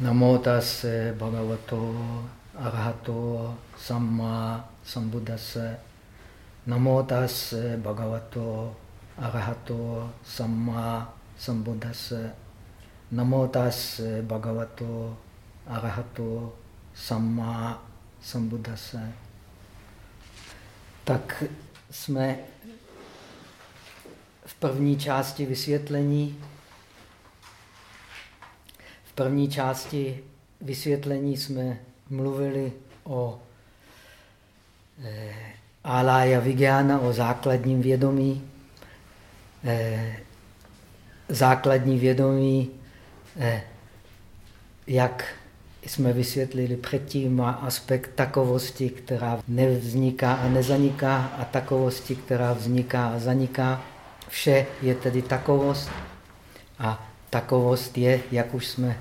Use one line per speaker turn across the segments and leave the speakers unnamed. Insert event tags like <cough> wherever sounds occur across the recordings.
Namo tase bhagavato arahato samma sambuddhase. Namo tase bhagavato arahato samma sambuddhase. Namo tase bhagavato arahato samma sambuddhase. Tak jsme v první části vysvětlení první části vysvětlení jsme mluvili o eh, Alaya Vigyana, o základním vědomí. Eh, základní vědomí, eh, jak jsme vysvětlili předtím, má aspekt takovosti, která nevzniká a nezaniká, a takovosti, která vzniká a zaniká. Vše je tedy takovost a takovost je, jak už jsme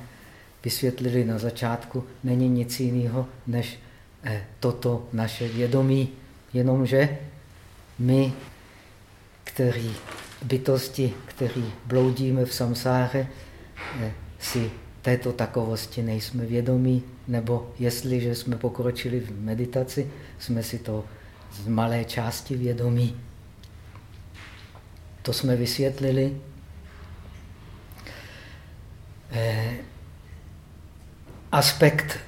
vysvětlili na začátku, není nic jiného než eh, toto naše vědomí, jenomže my, který bytosti, který bloudíme v samsáře, eh, si této takovosti nejsme vědomí, nebo jestliže jsme pokročili v meditaci, jsme si to z malé části vědomí. To jsme vysvětlili aspekt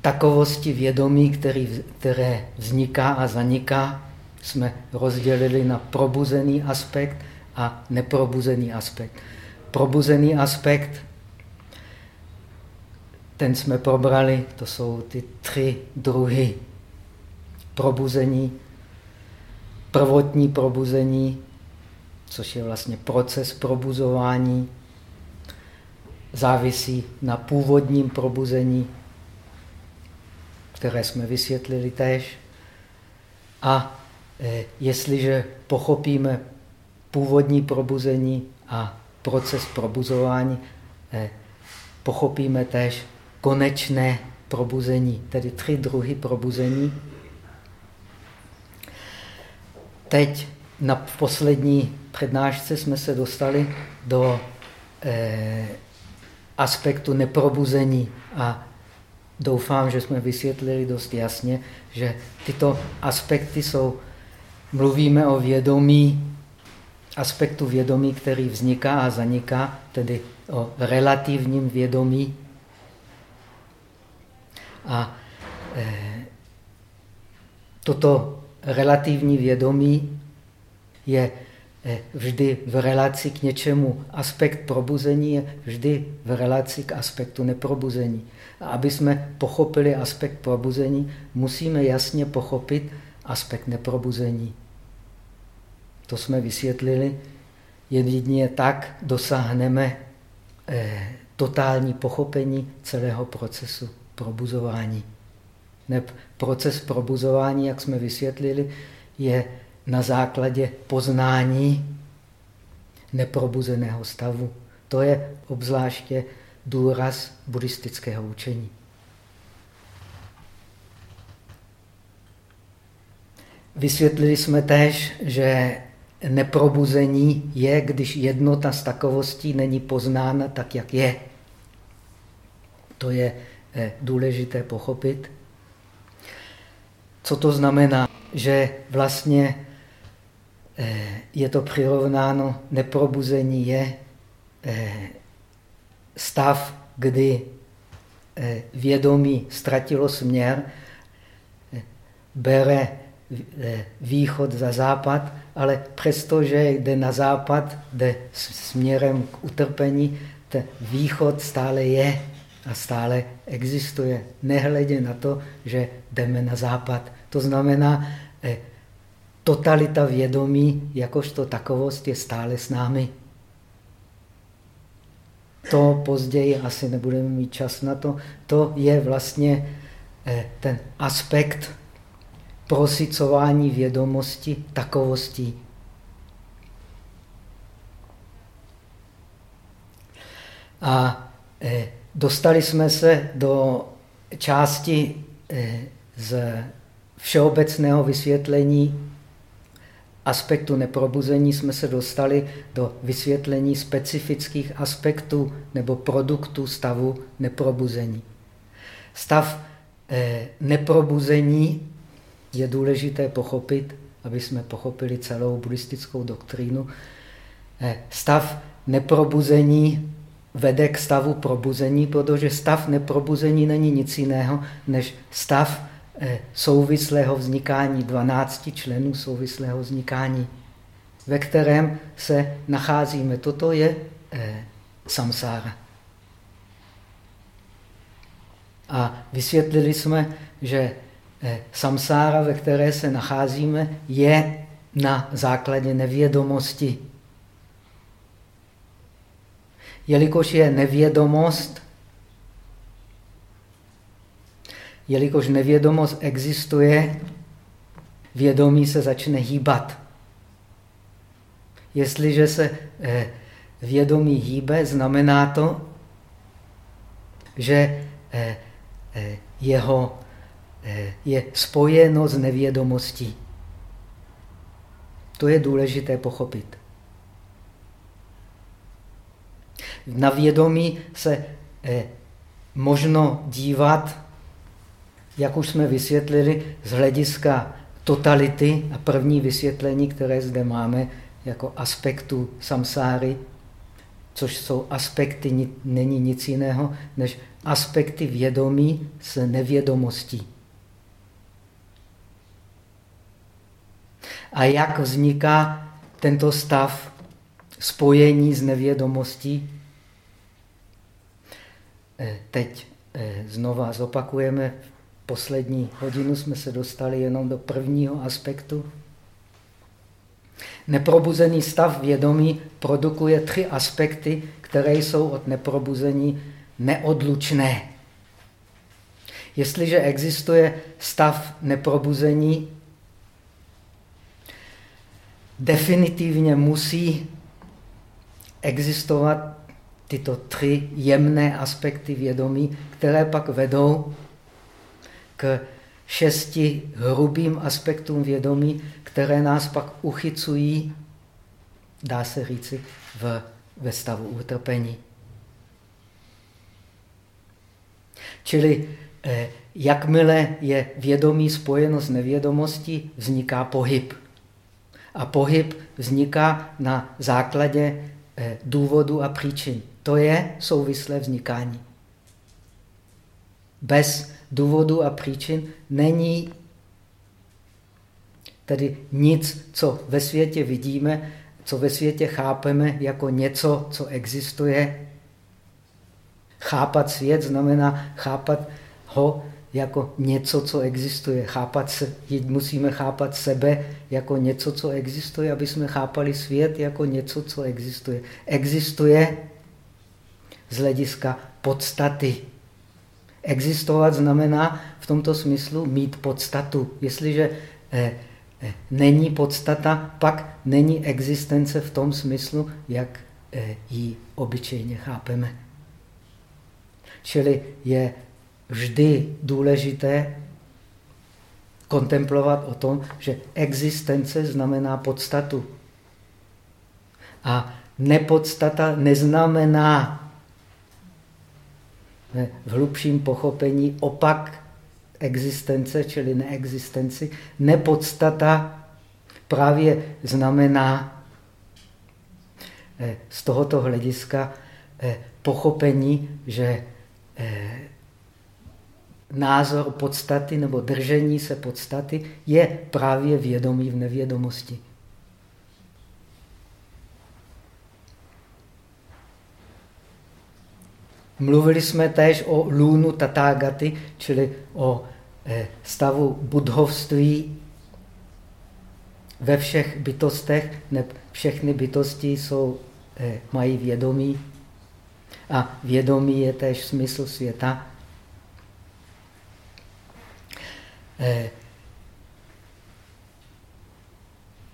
takovosti vědomí, který, které vzniká a zaniká, jsme rozdělili na probuzený aspekt a neprobuzený aspekt. Probuzený aspekt, ten jsme probrali, to jsou ty tři druhy probuzení. Prvotní probuzení, což je vlastně proces probuzování, závisí na původním probuzení, které jsme vysvětlili též. A e, jestliže pochopíme původní probuzení a proces probuzování, e, pochopíme též konečné probuzení, tedy tři druhy probuzení. Teď na poslední přednášce jsme se dostali do eh, aspektu neprobuzení. A doufám, že jsme vysvětlili dost jasně, že tyto aspekty jsou, mluvíme o vědomí, aspektu vědomí, který vzniká a zaniká, tedy o relativním vědomí. A e, toto relativní vědomí je vždy v relaci k něčemu. Aspekt probuzení je vždy v relaci k aspektu neprobuzení. A aby jsme pochopili aspekt probuzení, musíme jasně pochopit aspekt neprobuzení. To jsme vysvětlili. Jedině tak dosáhneme eh, totální pochopení celého procesu probuzování. Neb proces probuzování, jak jsme vysvětlili, je na základě poznání neprobuzeného stavu. To je obzvláště důraz buddhistického učení. Vysvětlili jsme též, že neprobuzení je, když jednota z takovostí není poznána tak, jak je. To je eh, důležité pochopit. Co to znamená? Že vlastně je to přirovnáno, neprobuzení je eh, stav, kdy eh, vědomí ztratilo směr, bere východ za západ, ale přestože jde na západ, jde směrem k utrpení, ten východ stále je a stále existuje, nehledě na to, že jdeme na západ. To znamená, totalita vědomí, jakožto takovost, je stále s námi. To později asi nebudeme mít čas na to. To je vlastně eh, ten aspekt prosicování vědomosti takovostí. A eh, dostali jsme se do části eh, z všeobecného vysvětlení aspektu neprobuzení jsme se dostali do vysvětlení specifických aspektů nebo produktů stavu neprobuzení. Stav eh, neprobuzení je důležité pochopit, aby jsme pochopili celou buddhistickou doktrínu. Eh, stav neprobuzení vede k stavu probuzení, protože stav neprobuzení není nic jiného než stav souvislého vznikání, 12 členů souvislého vznikání, ve kterém se nacházíme. Toto je eh, samsára. A vysvětlili jsme, že eh, samsára, ve které se nacházíme, je na základě nevědomosti. Jelikož je nevědomost, jelikož nevědomost existuje, vědomí se začne hýbat. Jestliže se eh, vědomí hýbe, znamená to, že eh, eh, jeho je spojeno s nevědomostí. To je důležité pochopit. Na vědomí se možno dívat, jak už jsme vysvětlili, z hlediska totality a první vysvětlení, které zde máme jako aspektu samsáry, což jsou aspekty, není nic jiného, než aspekty vědomí s nevědomostí. A jak vzniká tento stav spojení s nevědomostí? Eh, teď eh, znova zopakujeme. Poslední hodinu jsme se dostali jenom do prvního aspektu. Neprobuzený stav vědomí produkuje tři aspekty, které jsou od neprobuzení neodlučné. Jestliže existuje stav neprobuzení, definitivně musí existovat tyto tři jemné aspekty vědomí, které pak vedou k šesti hrubým aspektům vědomí, které nás pak uchycují, dá se říci, v, ve stavu utrpení. Čili eh, jakmile je vědomí spojeno s nevědomostí, vzniká pohyb. A pohyb vzniká na základě eh, důvodu a příčin. To je souvislé vznikání. Bez důvodu a příčin není tedy nic, co ve světě vidíme, co ve světě chápeme jako něco, co existuje. Chápat svět znamená chápat ho jako něco, co existuje. Chápat se, musíme chápat sebe jako něco, co existuje, aby jsme chápali svět jako něco, co existuje. Existuje z hlediska podstaty. Existovat znamená v tomto smyslu mít podstatu. Jestliže eh, eh, není podstata, pak není existence v tom smyslu, jak eh, ji obyčejně chápeme. Čili je vždy důležité kontemplovat o tom, že existence znamená podstatu. A nepodstata neznamená v hlubším pochopení opak existence, čili neexistenci. Nepodstata právě znamená eh, z tohoto hlediska eh, pochopení, že eh, názor podstaty nebo držení se podstaty je právě vědomí v nevědomosti. Mluvili jsme též o lůnu tatágaty, čili o eh, stavu budhovství ve všech bytostech. Ne, všechny bytosti jsou, eh, mají vědomí a vědomí je též smysl světa. Eh,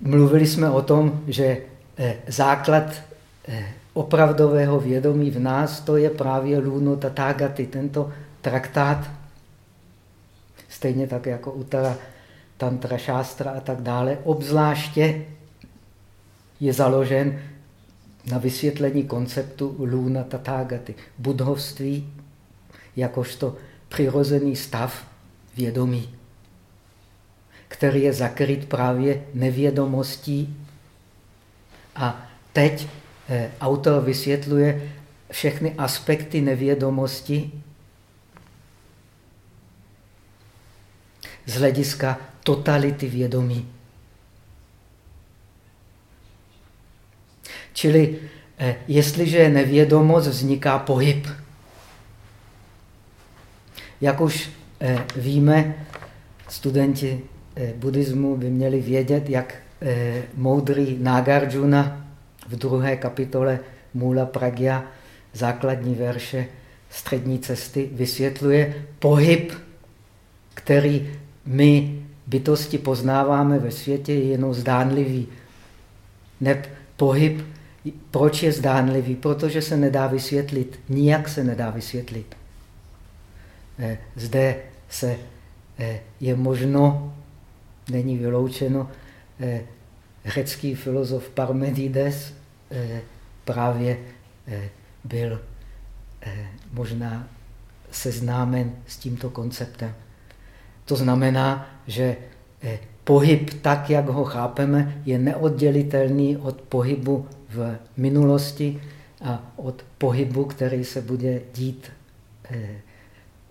mluvili jsme o tom, že základ opravdového vědomí v nás, to je právě Luno Tathagaty, tento traktát. Stejně tak jako Utara tantra šástra a tak dále, obzvláště je založen na vysvětlení konceptu Luna Tathagaty. Budhovství jakožto přirozený stav vědomí, který je zakryt právě nevědomostí. A teď autor vysvětluje všechny aspekty nevědomosti z hlediska totality vědomí. Čili eh, jestliže je nevědomost, vzniká pohyb. Jak už eh, víme, studenti eh, buddhismu by měli vědět, jak eh, moudrý Nagarjuna v druhé kapitole Mula Pragya, základní verše střední cesty, vysvětluje pohyb, který my bytosti poznáváme ve světě, je jenom zdánlivý. Neb pohyb, proč je zdánlivý? Protože se nedá vysvětlit. Nijak se nedá vysvětlit. Eh, zde se eh, je možno, není vyloučeno, eh, řecký filozof Parmenides právě byl možná seznámen s tímto konceptem. To znamená, že pohyb, tak jak ho chápeme, je neoddělitelný od pohybu v minulosti a od pohybu, který se bude dít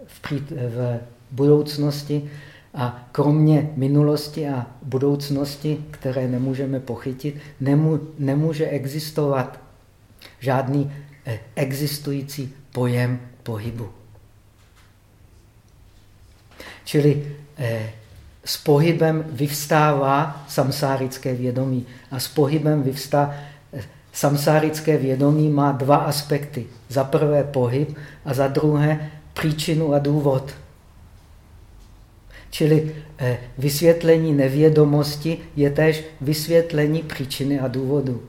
v, v budoucnosti a kromě minulosti a budoucnosti, které nemůžeme pochytit, nemů, nemůže existovat žádný eh, existující pojem pohybu. Čili eh, s pohybem vyvstává samsárické vědomí a s pohybem vyvstává eh, samsárické vědomí má dva aspekty. Za prvé pohyb a za druhé příčinu a důvod. Čili eh, vysvětlení nevědomosti je též vysvětlení příčiny a důvodu.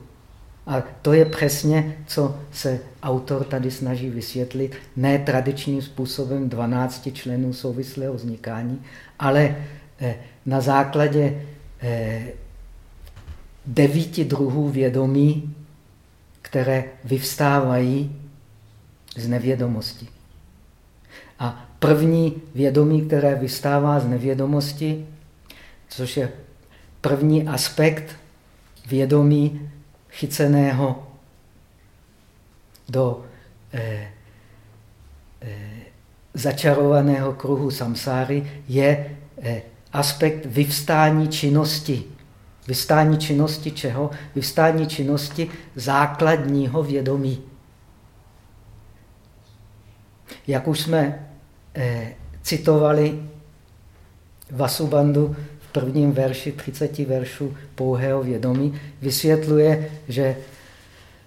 A to je přesně, co se autor tady snaží vysvětlit, ne tradičním způsobem 12 členů souvislého vznikání, ale eh, na základě eh, devíti druhů vědomí, které vyvstávají z nevědomosti. První vědomí, které vystává z nevědomosti, což je první aspekt vědomí chyceného do eh, eh, začarovaného kruhu samsáry, je eh, aspekt vyvstání činnosti. Vystání činnosti čeho? Vystání činnosti základního vědomí. Jak už jsme citovali Vasubandu v prvním verši 30 veršů pouhého vědomí, vysvětluje, že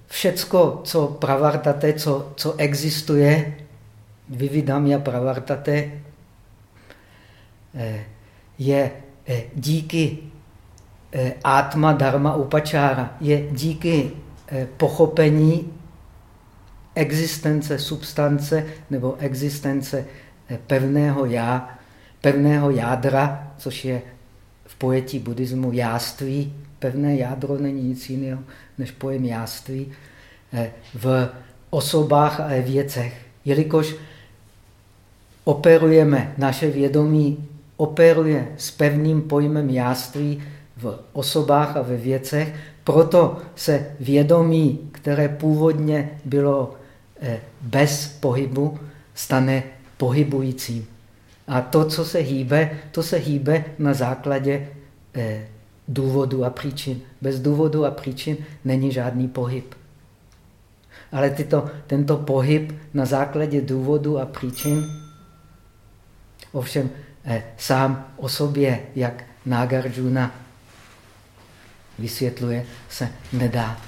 všecko, co pravartate, co, co existuje, vividamya pravartate, eh, je eh, díky eh, atma dharma upačára, je díky eh, pochopení existence substance nebo existence eh, pevného já, pevného jádra, což je v pojetí buddhismu jáství. Pevné jádro není nic jiného než pojem jáství eh, v osobách a věcech. Jelikož operujeme, naše vědomí operuje s pevným pojmem jáství v osobách a ve věcech, proto se vědomí, které původně bylo Eh, bez pohybu stane pohybujícím. A to, co se hýbe, to se hýbe na základě eh, důvodu a příčin. Bez důvodu a příčin není žádný pohyb. Ale tyto, tento pohyb na základě důvodu a příčin, ovšem eh, sám o sobě, jak Nagarjuna vysvětluje, se nedá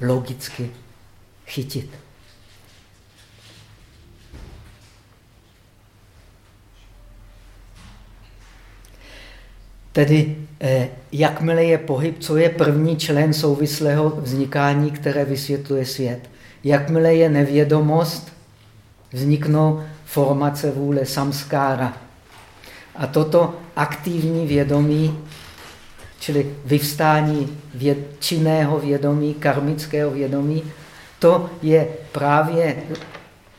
logicky chytit. Tedy eh, jakmile je pohyb, co je první člen souvislého vznikání, které vysvětluje svět. Jakmile je nevědomost, vzniknou formace vůle samskára. A toto aktivní vědomí, čili vyvstání věd, činného vědomí, karmického vědomí, to je právě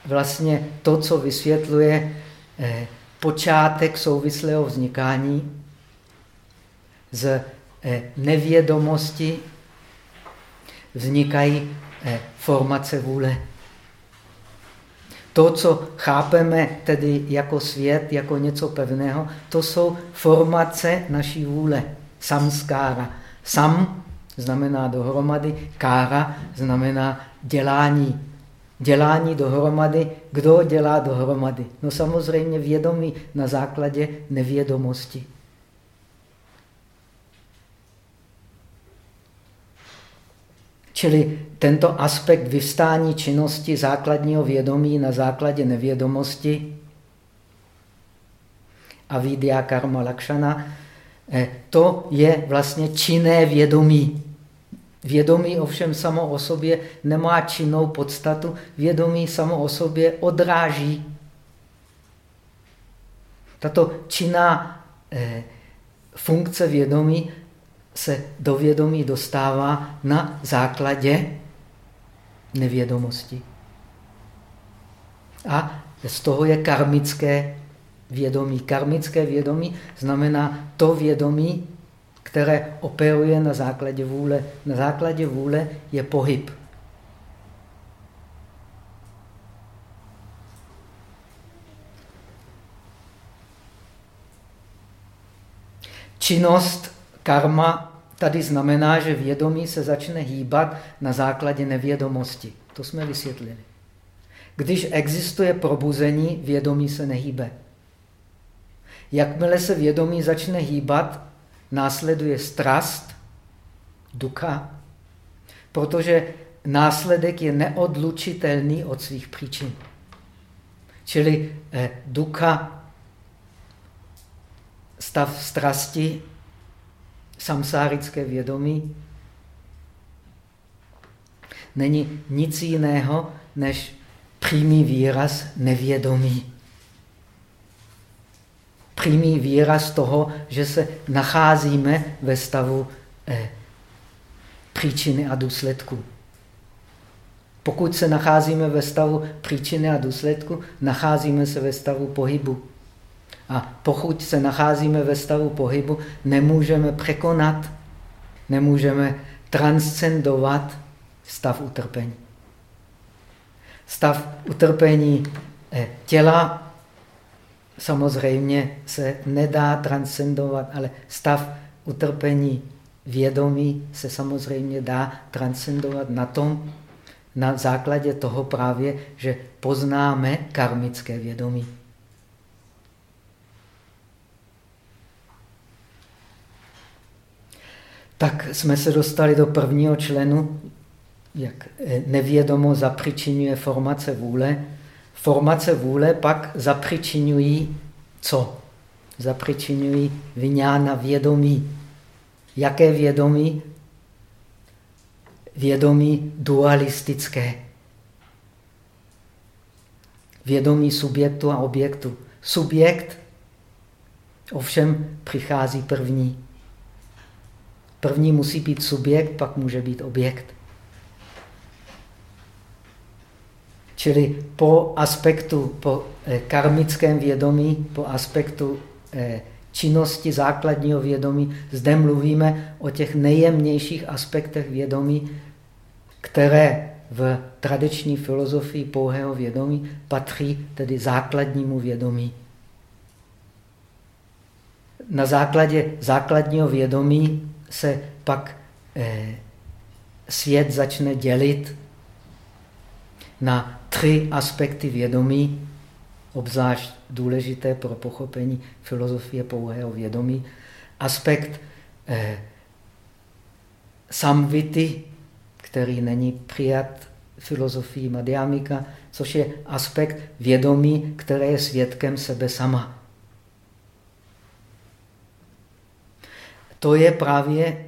vlastně to, co vysvětluje eh, počátek souvislého vznikání z eh, nevědomosti vznikají eh, formace vůle. To, co chápeme tedy jako svět, jako něco pevného, to jsou formace naší vůle, samskára. Sam znamená dohromady, kára znamená dělání. Dělání dohromady, kdo dělá dohromady? No samozřejmě vědomí na základě nevědomosti. Čili tento aspekt vyvstání činnosti základního vědomí na základě nevědomosti a vidya karma lakšana, eh, to je vlastně činné vědomí. Vědomí ovšem samo o sobě nemá činnou podstatu, vědomí samo o sobě odráží. Tato činná eh, funkce vědomí se do vědomí dostává na základě nevědomosti. A z toho je karmické vědomí. Karmické vědomí znamená to vědomí, které operuje na základě vůle. Na základě vůle je pohyb. Činnost karma tady znamená, že vědomí se začne hýbat na základě nevědomosti. To jsme vysvětlili. Když existuje probuzení, vědomí se nehýbe. Jakmile se vědomí začne hýbat, následuje strast, duka, protože následek je neodlučitelný od svých příčin. Čili eh, duka, stav strasti, samsárické vědomí, není nic jiného než přímý výraz nevědomí přímý výraz toho, že se nacházíme ve stavu eh, příčiny a důsledku. Pokud se nacházíme ve stavu příčiny a důsledku, nacházíme se ve stavu pohybu. A pokud se nacházíme ve stavu pohybu, nemůžeme překonat, nemůžeme transcendovat stav utrpení. Stav utrpení eh, těla samozřejmě se nedá transcendovat, ale stav utrpení vědomí se samozřejmě dá transcendovat na tom, na základě toho právě, že poznáme karmické vědomí. Tak jsme se dostali do prvního členu, jak nevědomo zapřičinuje formace vůle, formace vůle pak zapřičinují co? Zapřičinují vyňána vědomí. Jaké vědomí? Vědomí dualistické. Vědomí subjektu a objektu. Subjekt ovšem přichází první. První musí být subjekt, pak může být objekt. Čili po aspektu, po eh, karmickém vědomí, po aspektu eh, činnosti základního vědomí, zde mluvíme o těch nejjemnějších aspektech vědomí, které v tradiční filozofii pouhého vědomí patří tedy základnímu vědomí. Na základě základního vědomí se pak eh, svět začne dělit na tři aspekty vědomí, obzvlášť důležité pro pochopení filozofie pouhého vědomí. Aspekt eh, samvity, který není přijat filozofii Madhyamika, což je aspekt vědomí, které je svědkem sebe sama. To je právě,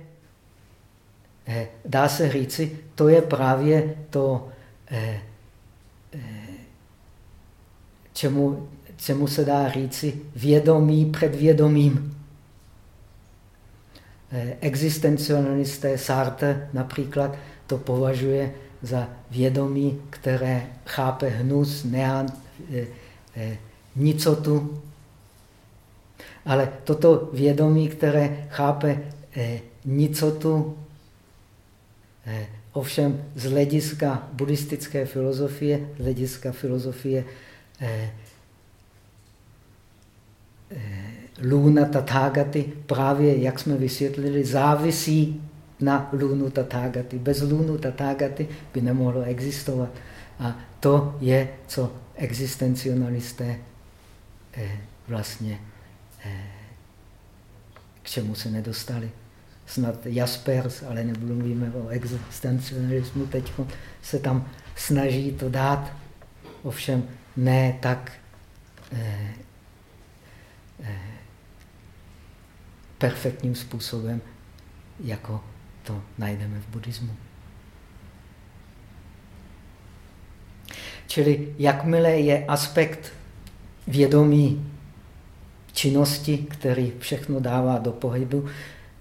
eh, dá se říci, to je právě to eh, čemu čemu se dá říci vědomí před vědomím. Eh, existencialisté Sartre například to považuje za vědomí, které chápe hnus, nean, eh, eh, nicotu. Ale toto vědomí, které chápe nicotu, ovšem z hlediska buddhistické filozofie, z hlediska filozofie luna Tathagaty právě, jak jsme vysvětlili, závisí na lunu Tathagaty. Bez lunu Tathagaty by nemohlo existovat. A to je, co existencionalisté eh, vlastně eh, čemu se nedostali. Snad Jaspers, ale nemluvíme o existencionalismu teď, se tam snaží to dát, ovšem ne tak eh, eh, perfektním způsobem, jako to najdeme v buddhismu. Čili jakmile je aspekt vědomí činnosti, který všechno dává do pohybu,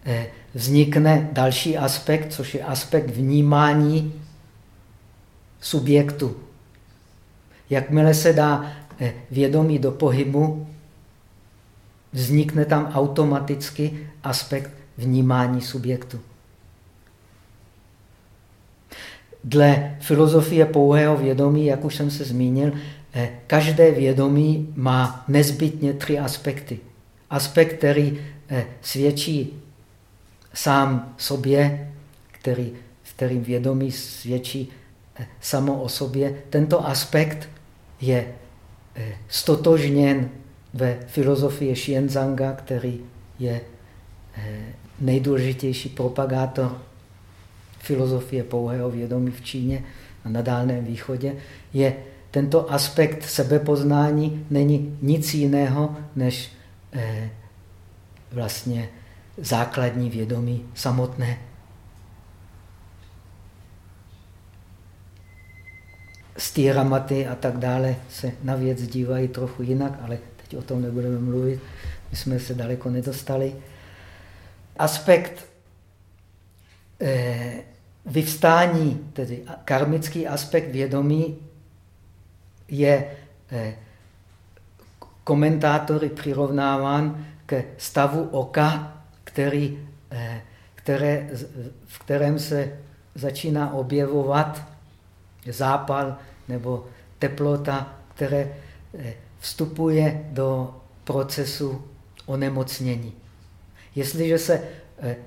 eh, vznikne další aspekt, což je aspekt vnímání subjektu. Jakmile se dá eh, vědomí do pohybu, vznikne tam automaticky aspekt vnímání subjektu. Dle filozofie pouhého vědomí, jak už jsem se zmínil, každé vědomí má nezbytně tři aspekty. Aspekt, který eh, svědčí sám sobě, který, v kterým vědomí svědčí eh, samo o sobě. Tento aspekt je stotožněn ve filozofii Xianzanga, který je nejdůležitější propagátor filozofie pouhého vědomí v Číně a na Dálném východě, je tento aspekt sebepoznání není nic jiného než eh, vlastně základní vědomí samotné. Stýramaty a tak dále se na věc dívají trochu jinak, ale teď o tom nebudeme mluvit, my jsme se daleko nedostali. Aspekt eh, vyvstání, tedy karmický aspekt vědomí, je eh, komentátory přirovnáván ke stavu oka, který, eh, které, v kterém se začíná objevovat zápal nebo teplota, které eh, vstupuje do procesu onemocnění. Jestliže se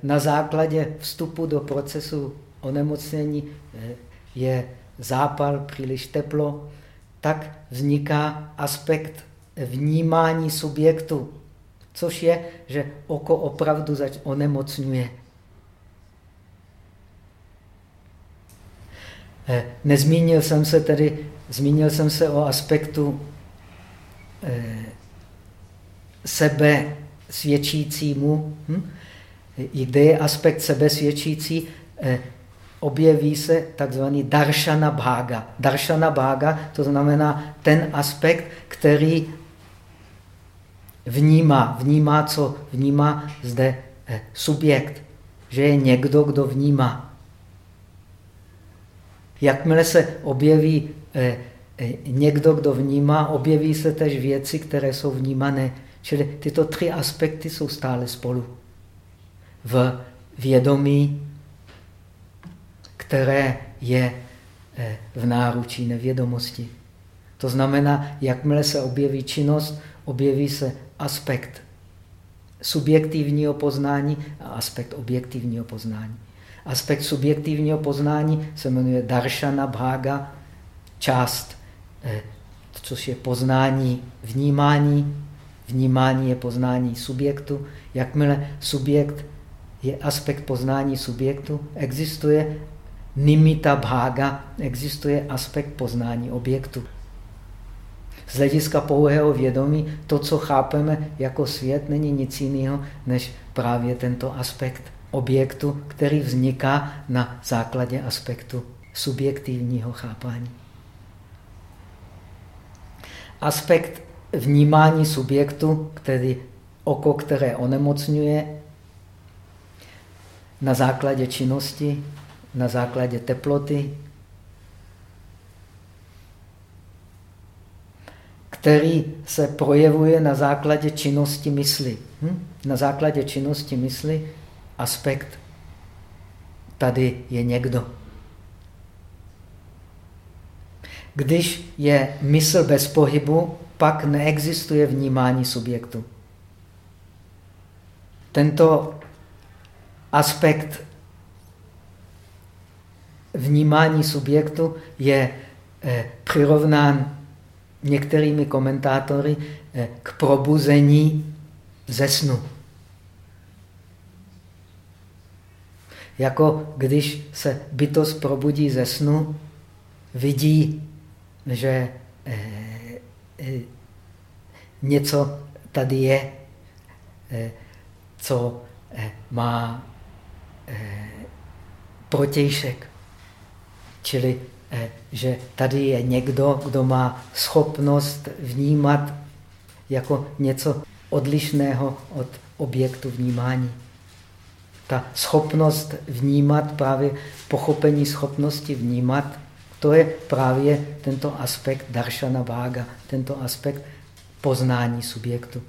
na základě vstupu do procesu onemocnění je zápal, příliš teplo, tak vzniká aspekt vnímání subjektu, což je, že oko opravdu onemocňuje. Eh, nezmínil jsem se tedy, zmínil jsem se o aspektu eh, sebe svědčícímu. Hm? Kde je aspekt sebesvědčící? Objeví se takzvaný darshana bhaga. Darshana bhaga to znamená ten aspekt, který vnímá, vnímá co? Vnímá zde eh, subjekt, že je někdo, kdo vnímá. Jakmile se objeví eh, eh, někdo, kdo vnímá, objeví se tež věci, které jsou vnímané. Čili tyto tři aspekty jsou stále spolu. V vědomí, které je eh, v náručí nevědomosti. To znamená, jakmile se objeví činnost, objeví se aspekt subjektivního poznání a aspekt objektivního poznání. Aspekt subjektivního poznání se jmenuje Darshana Bhaga, část, eh, což je poznání vnímání. Vnímání je poznání subjektu. Jakmile subjekt je aspekt poznání subjektu, existuje nimita bhága, existuje aspekt poznání objektu. Z hlediska pouhého vědomí, to, co chápeme jako svět, není nic jiného, než právě tento aspekt objektu, který vzniká na základě aspektu subjektivního chápání. Aspekt vnímání subjektu, který oko, které onemocňuje, na základě činnosti, na základě teploty, který se projevuje na základě činnosti mysli. Hm? Na základě činnosti mysli aspekt tady je někdo. Když je mysl bez pohybu, pak neexistuje vnímání subjektu. Tento aspekt vnímání subjektu je eh, přirovnán některými komentátory eh, k probuzení ze snu. Jako když se bytost probudí ze snu, vidí, že eh, něco tady je, co má protějšek. Čili, eh, že tady je někdo, kdo má schopnost vnímat jako něco odlišného od objektu vnímání. Ta schopnost vnímat, právě pochopení schopnosti vnímat, to je právě tento aspekt daršana vága, tento aspekt poznání subjektu.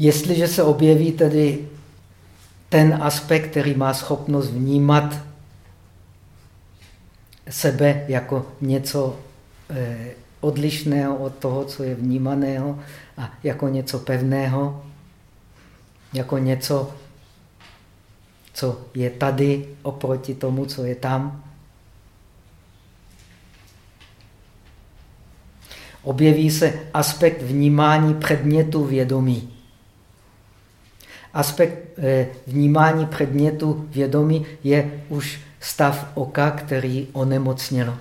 Jestliže se objeví tedy ten aspekt, který má schopnost vnímat sebe jako něco eh, odlišného od toho, co je vnímaného a jako něco pevného, jako něco, co je tady oproti tomu, co je tam. Objeví se aspekt vnímání předmětu vědomí aspekt eh, vnímání předmětu vědomí je už stav oka, který onemocnělo.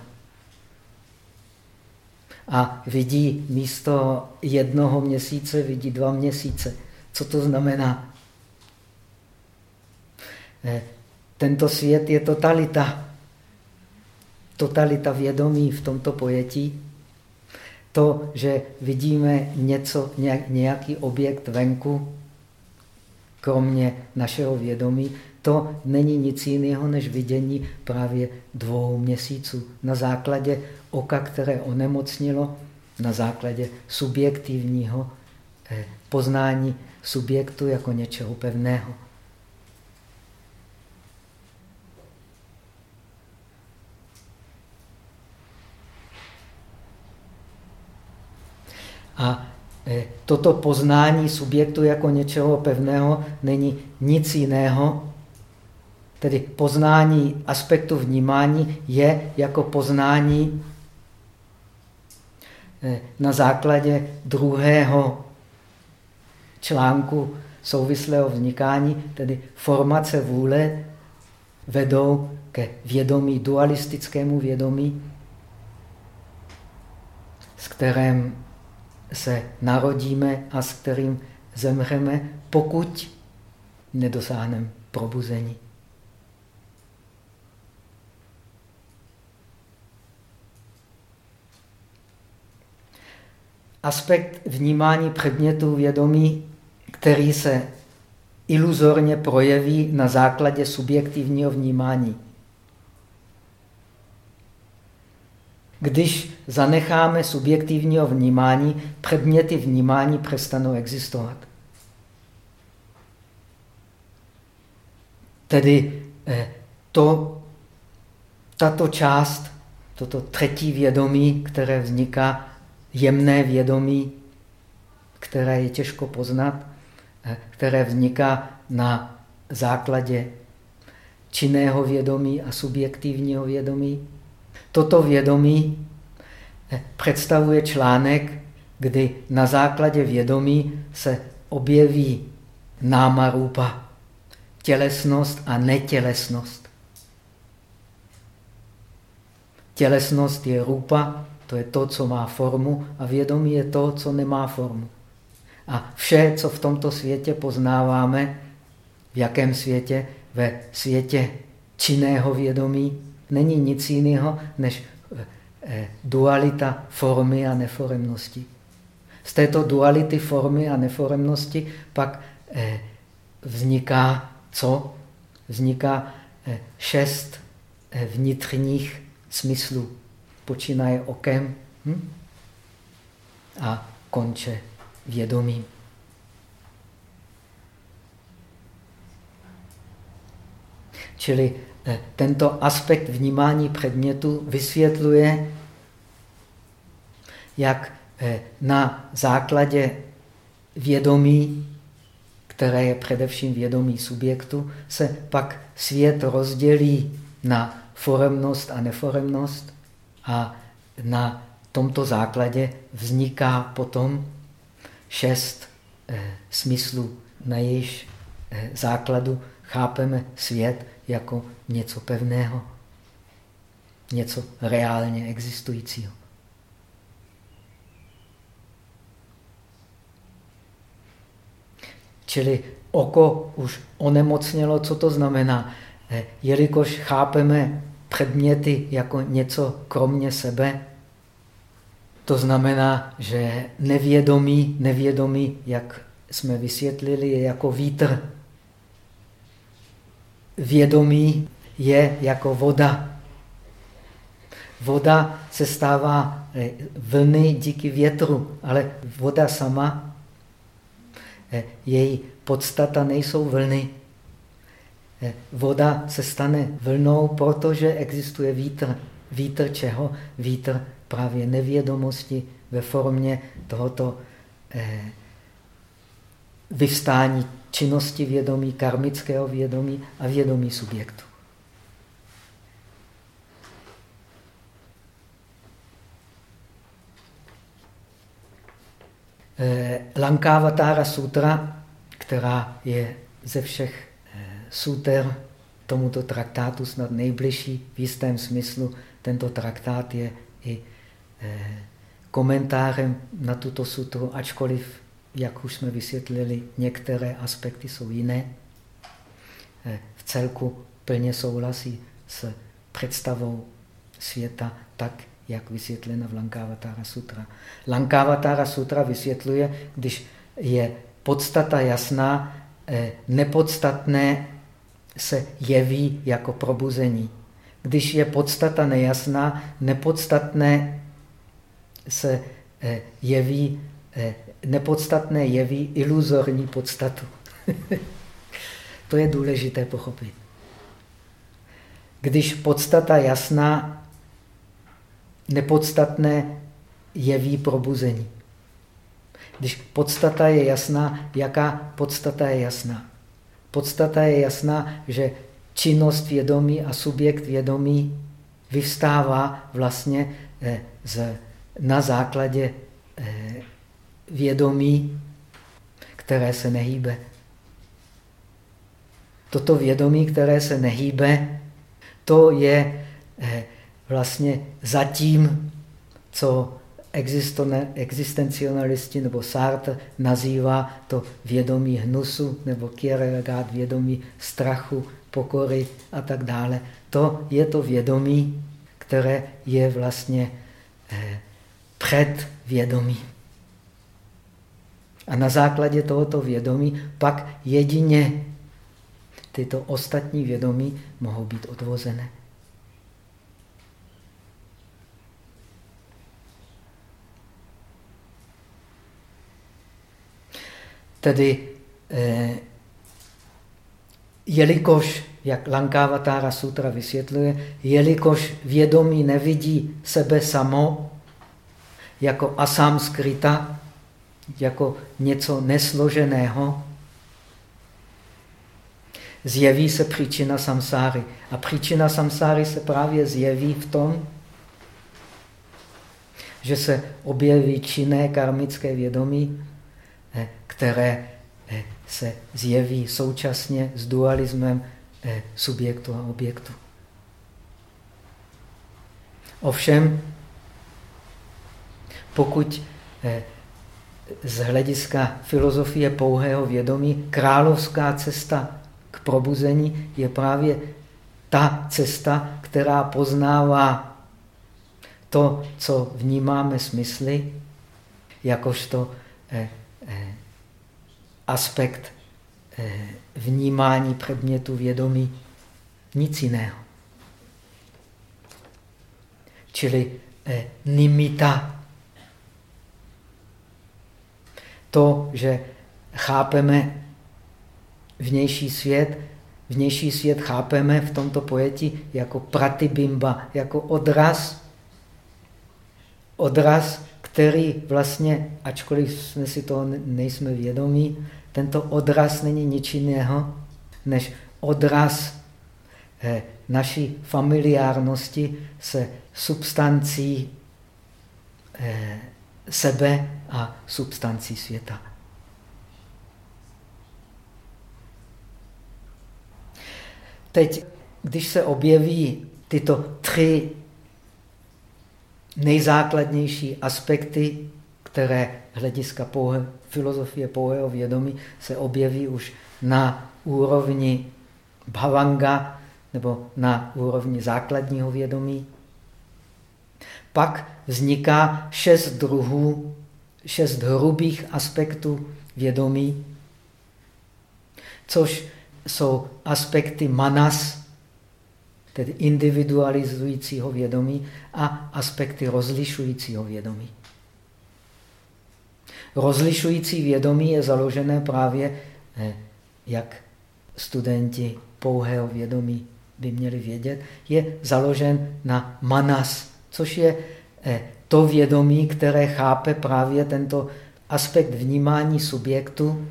A vidí místo jednoho měsíce, vidí dva měsíce. Co to znamená? Eh, tento svět je totalita. Totalita vědomí v tomto pojetí. To, že vidíme něco, nějaký objekt venku, kromě našeho vědomí, to není nic jiného než vidění právě dvou měsíců. Na základě oka, které onemocnilo, na základě subjektivního eh, poznání subjektu jako něčeho pevného. A toto poznání subjektu jako něčeho pevného není nic jiného. Tedy poznání aspektu vnímání je jako poznání eh, na základě druhého článku souvislého vznikání, tedy formace vůle, vedou ke vědomí, dualistickému vědomí, s kterým se narodíme a s kterým zemřeme, pokud nedosáhneme probuzení. Aspekt vnímání předmětu vědomí, který se iluzorně projeví na základě subjektivního vnímání. Když zanecháme subjektivního vnímání, předměty vnímání přestanou existovat. Tedy eh, to, tato část, toto třetí vědomí, které vzniká, jemné vědomí, které je těžko poznat, eh, které vzniká na základě činného vědomí a subjektivního vědomí, Toto vědomí eh, představuje článek, kdy na základě vědomí se objeví náma rupa, tělesnost a netělesnost. Tělesnost je rupa, to je to, co má formu, a vědomí je to, co nemá formu. A vše, co v tomto světě poznáváme, v jakém světě? Ve světě činného vědomí není nic jiného než eh, dualita formy a neforemnosti. Z této duality formy a neforemnosti pak eh, vzniká co? Vzniká eh, šest vnitřních smyslů. Počínaje okem hm? a konče vědomím. Čili eh, tento aspekt vnímání předmětu vysvětluje, jak eh, na základě vědomí, které je především vědomí subjektu, se pak svět rozdělí na foremnost a neforemnost a na tomto základě vzniká potom šest eh, smyslů, na jejich eh, základu chápeme svět jako něco pevného, něco reálně existujícího. Čili oko už onemocnělo, co to znamená? Eh, jelikož chápeme předměty jako něco kromě sebe, to znamená, že nevědomí, nevědomí, jak jsme vysvětlili, je jako vítr. Vědomí je jako voda. Voda se stává eh, vlny díky větru, ale voda sama, eh, její podstata nejsou vlny. Eh, voda se stane vlnou, protože existuje vítr. Vítr čeho? Vítr právě nevědomosti ve formě tohoto vyvstání činnosti vědomí, karmického vědomí a vědomí subjektu. Eh, Lankavatara sutra, která je ze všech eh, suter tomuto traktátu snad nejbližší v jistém smyslu. Tento traktát je i Eh, komentářem na tuto sutru, ačkoliv, jak už jsme vysvětlili, některé aspekty jsou jiné. Eh, v celku plně souhlasí s představou světa tak, jak vysvětlena v Lankavatara Sutra. Lankavatara Sutra vysvětluje, když je podstata jasná, eh, nepodstatné se jeví jako probuzení. Když je podstata nejasná, nepodstatné se eh, jeví, nepodstatné jeví iluzorní podstatu. <laughs> to je důležité pochopit. Když podstata jasná, nepodstatné jeví probuzení. Když podstata je jasná, jaká podstata je jasná? Podstata je jasná, že činnost vědomí a subjekt vědomí vyvstává vlastně eh, z na základě eh, vědomí, které se nehýbe. Toto vědomí, které se nehýbe, to je eh, vlastně zatím, co existencionalisti nebo Sartre nazývá to vědomí hnusu nebo Kierkegaard vědomí strachu, pokory a tak dále. To je to vědomí, které je vlastně eh, před vědomí. A na základě tohoto vědomí pak jedině tyto ostatní vědomí mohou být odvozené. Tedy, eh, jelikož, jak Lankavatara sutra vysvětluje, jelikož vědomí nevidí sebe samo, jako asamskrita, jako něco nesloženého, zjeví se příčina samsáry. A příčina samsáry se právě zjeví v tom, že se objeví činné karmické vědomí, eh, které eh, se zjeví současně s dualismem eh, subjektu a objektu. Ovšem, pokud z hlediska filozofie pouhého vědomí královská cesta k probuzení je právě ta cesta, která poznává to, co vnímáme smysly, jakožto eh, eh, aspekt eh, vnímání předmětu vědomí, nic jiného. Čili eh, nimita. To, že chápeme vnější svět, vnější svět chápeme v tomto pojetí jako pratibimba, jako odraz, odraz, který vlastně, ačkoliv jsme si toho nejsme vědomí, tento odraz není nic jiného, než odraz eh, naší familiárnosti se substancí eh, sebe a substancí světa. Teď, když se objeví tyto tři nejzákladnější aspekty, které hlediska pouhé, filozofie pouhého vědomí se objeví už na úrovni bhavanga nebo na úrovni základního vědomí. Pak vzniká šest druhů, šest hrubých aspektů vědomí, což jsou aspekty manas, tedy individualizujícího vědomí, a aspekty rozlišujícího vědomí. Rozlišující vědomí je založené právě, eh, jak studenti pouhého vědomí by měli vědět, je založen na manas, což je to vědomí, které chápe právě tento aspekt vnímání subjektu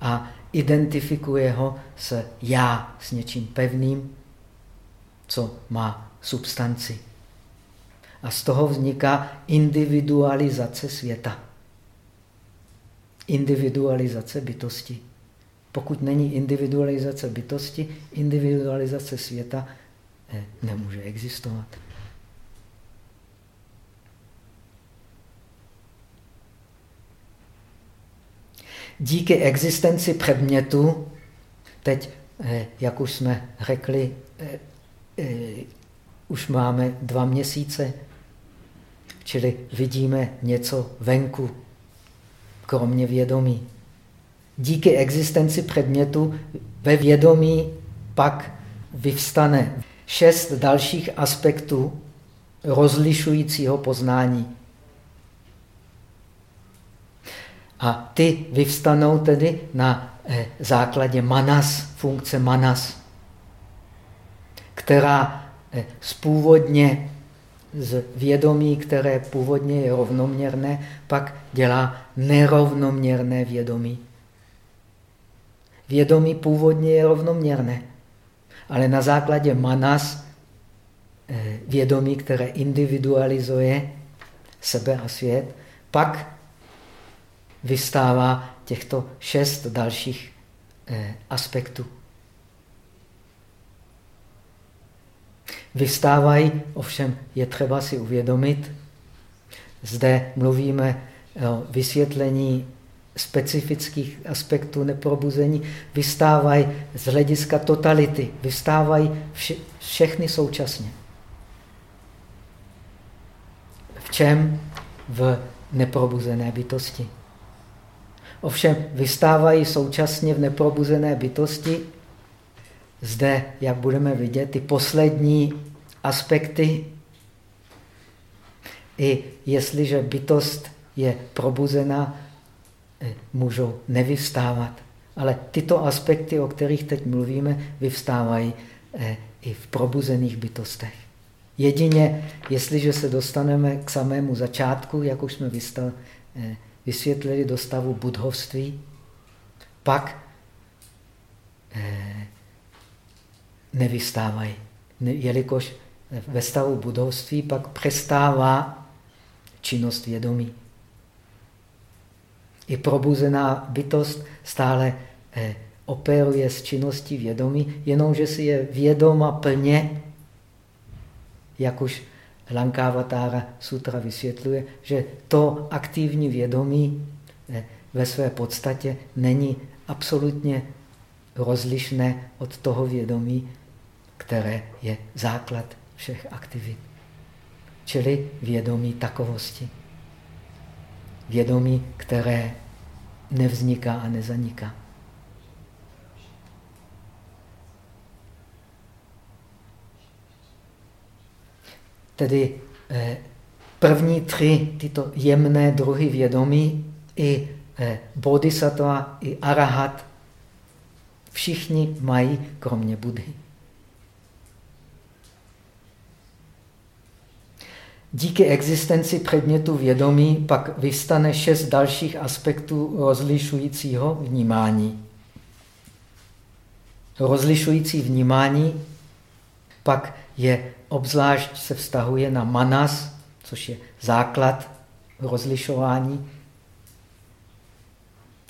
a identifikuje ho s já, s něčím pevným, co má substanci. A z toho vzniká individualizace světa. Individualizace bytosti. Pokud není individualizace bytosti, individualizace světa eh, nemůže existovat. Díky existenci předmětu, teď, eh, jak už jsme řekli, eh, už máme dva měsíce, čili vidíme něco venku, kromě vědomí. Díky existenci předmětu ve vědomí pak vyvstane šest dalších aspektů rozlišujícího poznání. A ty vyvstanou tedy na eh, základě manas, funkce manas, která z původně z vědomí, které původně je rovnoměrné, pak dělá nerovnoměrné vědomí. Vědomí původně je rovnoměrné, ale na základě manas, eh, vědomí, které individualizuje sebe a svět, pak vystává těchto šest dalších eh, aspektů. Vystávají, ovšem je třeba si uvědomit, zde mluvíme o vysvětlení specifických aspektů neprobuzení, vystávají z hlediska totality, vystávají vše, všechny současně. V čem? V neprobuzené bytosti. Ovšem vystávají současně v neprobuzené bytosti zde, jak budeme vidět, ty poslední aspekty, i jestliže bytost je probuzená, eh, můžou nevystávat. Ale tyto aspekty, o kterých teď mluvíme, vyvstávají eh, i v probuzených bytostech. Jedině, jestliže se dostaneme k samému začátku, jak už jsme eh, vysvětlili do stavu budhovství, pak nevystávají. Jelikož ve stavu budovství pak přestává činnost vědomí. I probuzená bytost stále eh, operuje s činností vědomí, jenomže si je vědoma plně, jak už Lankavatara sutra vysvětluje, že to aktivní vědomí ve své podstatě není absolutně rozlišné od toho vědomí, které je základ všech aktivit. Čili vědomí takovosti. Vědomí, které nevzniká a nezaniká. Tedy eh, první tři tyto jemné druhy vědomí i eh, bodhisattva, i arahat, všichni mají, kromě Budhy. Díky existenci předmětu vědomí pak vystane šest dalších aspektů rozlišujícího vnímání. Rozlišující vnímání pak je obzvlášť se vztahuje na manas, což je základ rozlišování.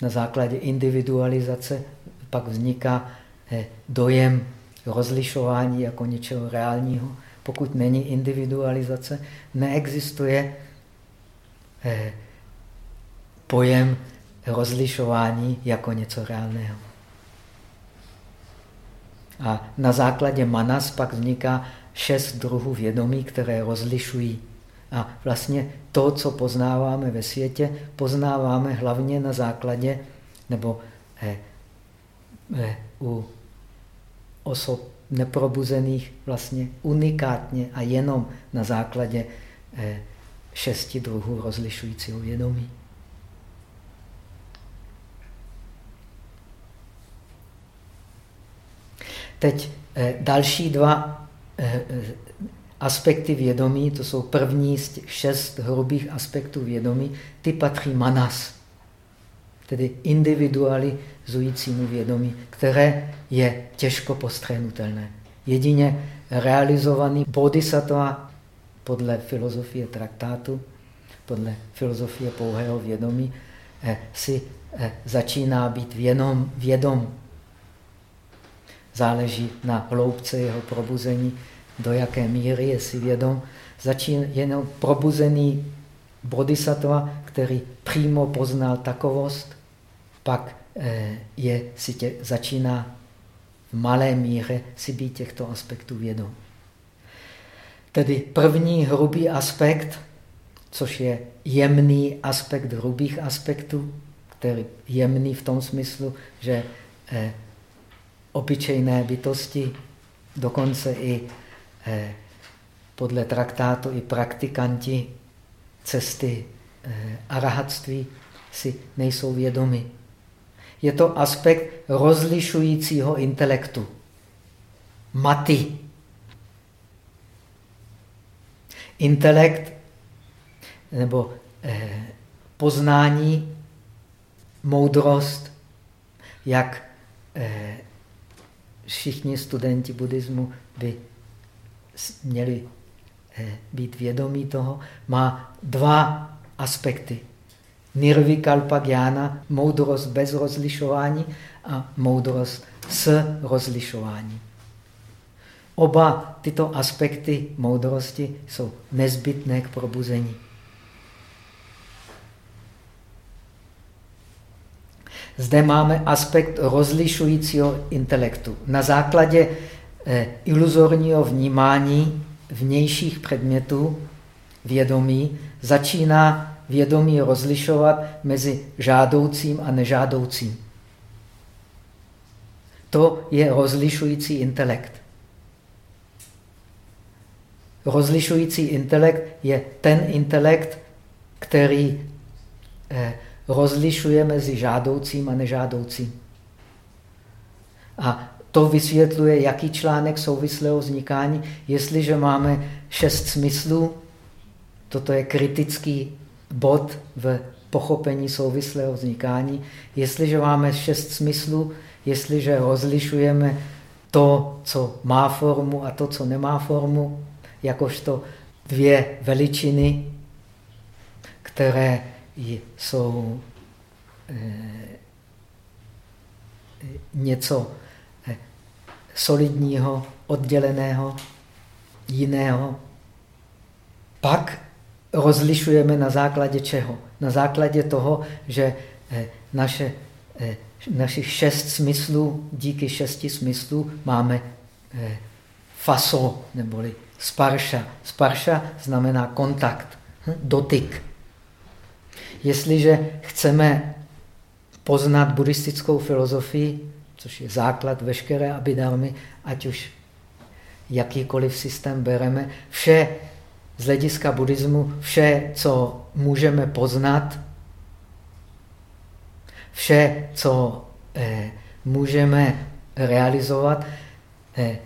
Na základě individualizace pak vzniká eh, dojem rozlišování jako něčeho reálního. Pokud není individualizace, neexistuje eh, pojem rozlišování jako něco reálného. A na základě manas pak vzniká šest druhů vědomí, které rozlišují. A vlastně to, co poznáváme ve světě, poznáváme hlavně na základě, nebo eh, eh, u osob neprobuzených vlastně unikátně a jenom na základě eh, šesti druhů rozlišujícího vědomí. Teď další dva aspekty vědomí, to jsou první z těch šest hrubých aspektů vědomí, ty patří manas, tedy individualizujícímu vědomí, které je těžko postřehnutelné. Jedině realizovaný bodhisattva podle filozofie traktátu, podle filozofie pouhého vědomí, eh, si eh, začíná být vědom, vědom. Záleží na hloubce jeho probuzení, do jaké míry je si vědom. Začíná jenom probuzený bodhisattva, který přímo poznal takovost, pak eh, je, si tě, začíná v malé míře si být těchto aspektů vědom. Tedy první hrubý aspekt, což je jemný aspekt hrubých aspektů, který jemný v tom smyslu, že eh, obyčejné bytosti, dokonce i podle traktátu i praktikanti cesty eh, arahatství si nejsou vědomi je to aspekt rozlišujícího intelektu. Maty. Intelekt nebo eh, poznání, moudrost, jak eh, všichni studenti buddhismu by měli eh, být vědomí toho, má dva aspekty. Nirvikalpa gyana, moudrost bez rozlišování a moudrost s rozlišováním. Oba tyto aspekty moudrosti jsou nezbytné k probuzení. Zde máme aspekt rozlišujícího intelektu. Na základě iluzorního vnímání vnějších předmětů vědomí začíná vědomí rozlišovat mezi žádoucím a nežádoucím. To je rozlišující intelekt. Rozlišující intelekt je ten intelekt, který eh, rozlišuje mezi žádoucím a nežádoucím. A to vysvětluje, jaký článek souvislého vznikání. Jestliže máme šest smyslů, toto je kritický bod v pochopení souvislého vznikání. Jestliže máme šest smyslů, jestliže rozlišujeme to, co má formu a to, co nemá formu, jakožto dvě veličiny, které jsou eh, něco solidního, odděleného, jiného, pak rozlišujeme na základě čeho? Na základě toho, že eh, naše, eh, našich šest smyslů, díky šesti smyslů máme eh, faso, neboli sparša. Sparša znamená kontakt, hm, dotyk. Jestliže chceme poznat buddhistickou filozofii, což je základ veškeré abidarmy, ať už jakýkoliv systém bereme, vše z hlediska buddhismu, vše, co můžeme poznat, vše, co eh, můžeme realizovat, eh,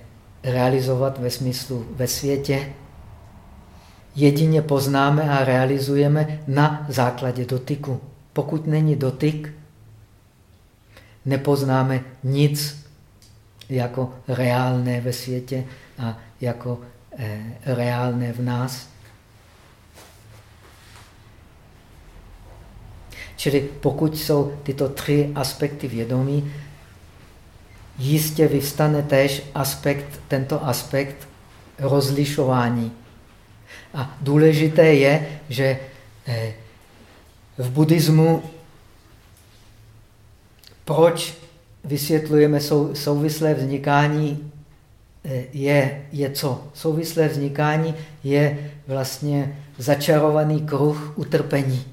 realizovat ve smyslu ve světě, jedině poznáme a realizujeme na základě dotyku. Pokud není dotyk, nepoznáme nic jako reálné ve světě a jako eh, reálné v nás. Čili pokud jsou tyto tři aspekty vědomí, jistě vyvstane též aspekt, tento aspekt rozlišování. A důležité je, že eh, v buddhismu proč vysvětlujeme sou, souvislé vznikání eh, je, je co? Souvislé vznikání je vlastně začarovaný kruh utrpení.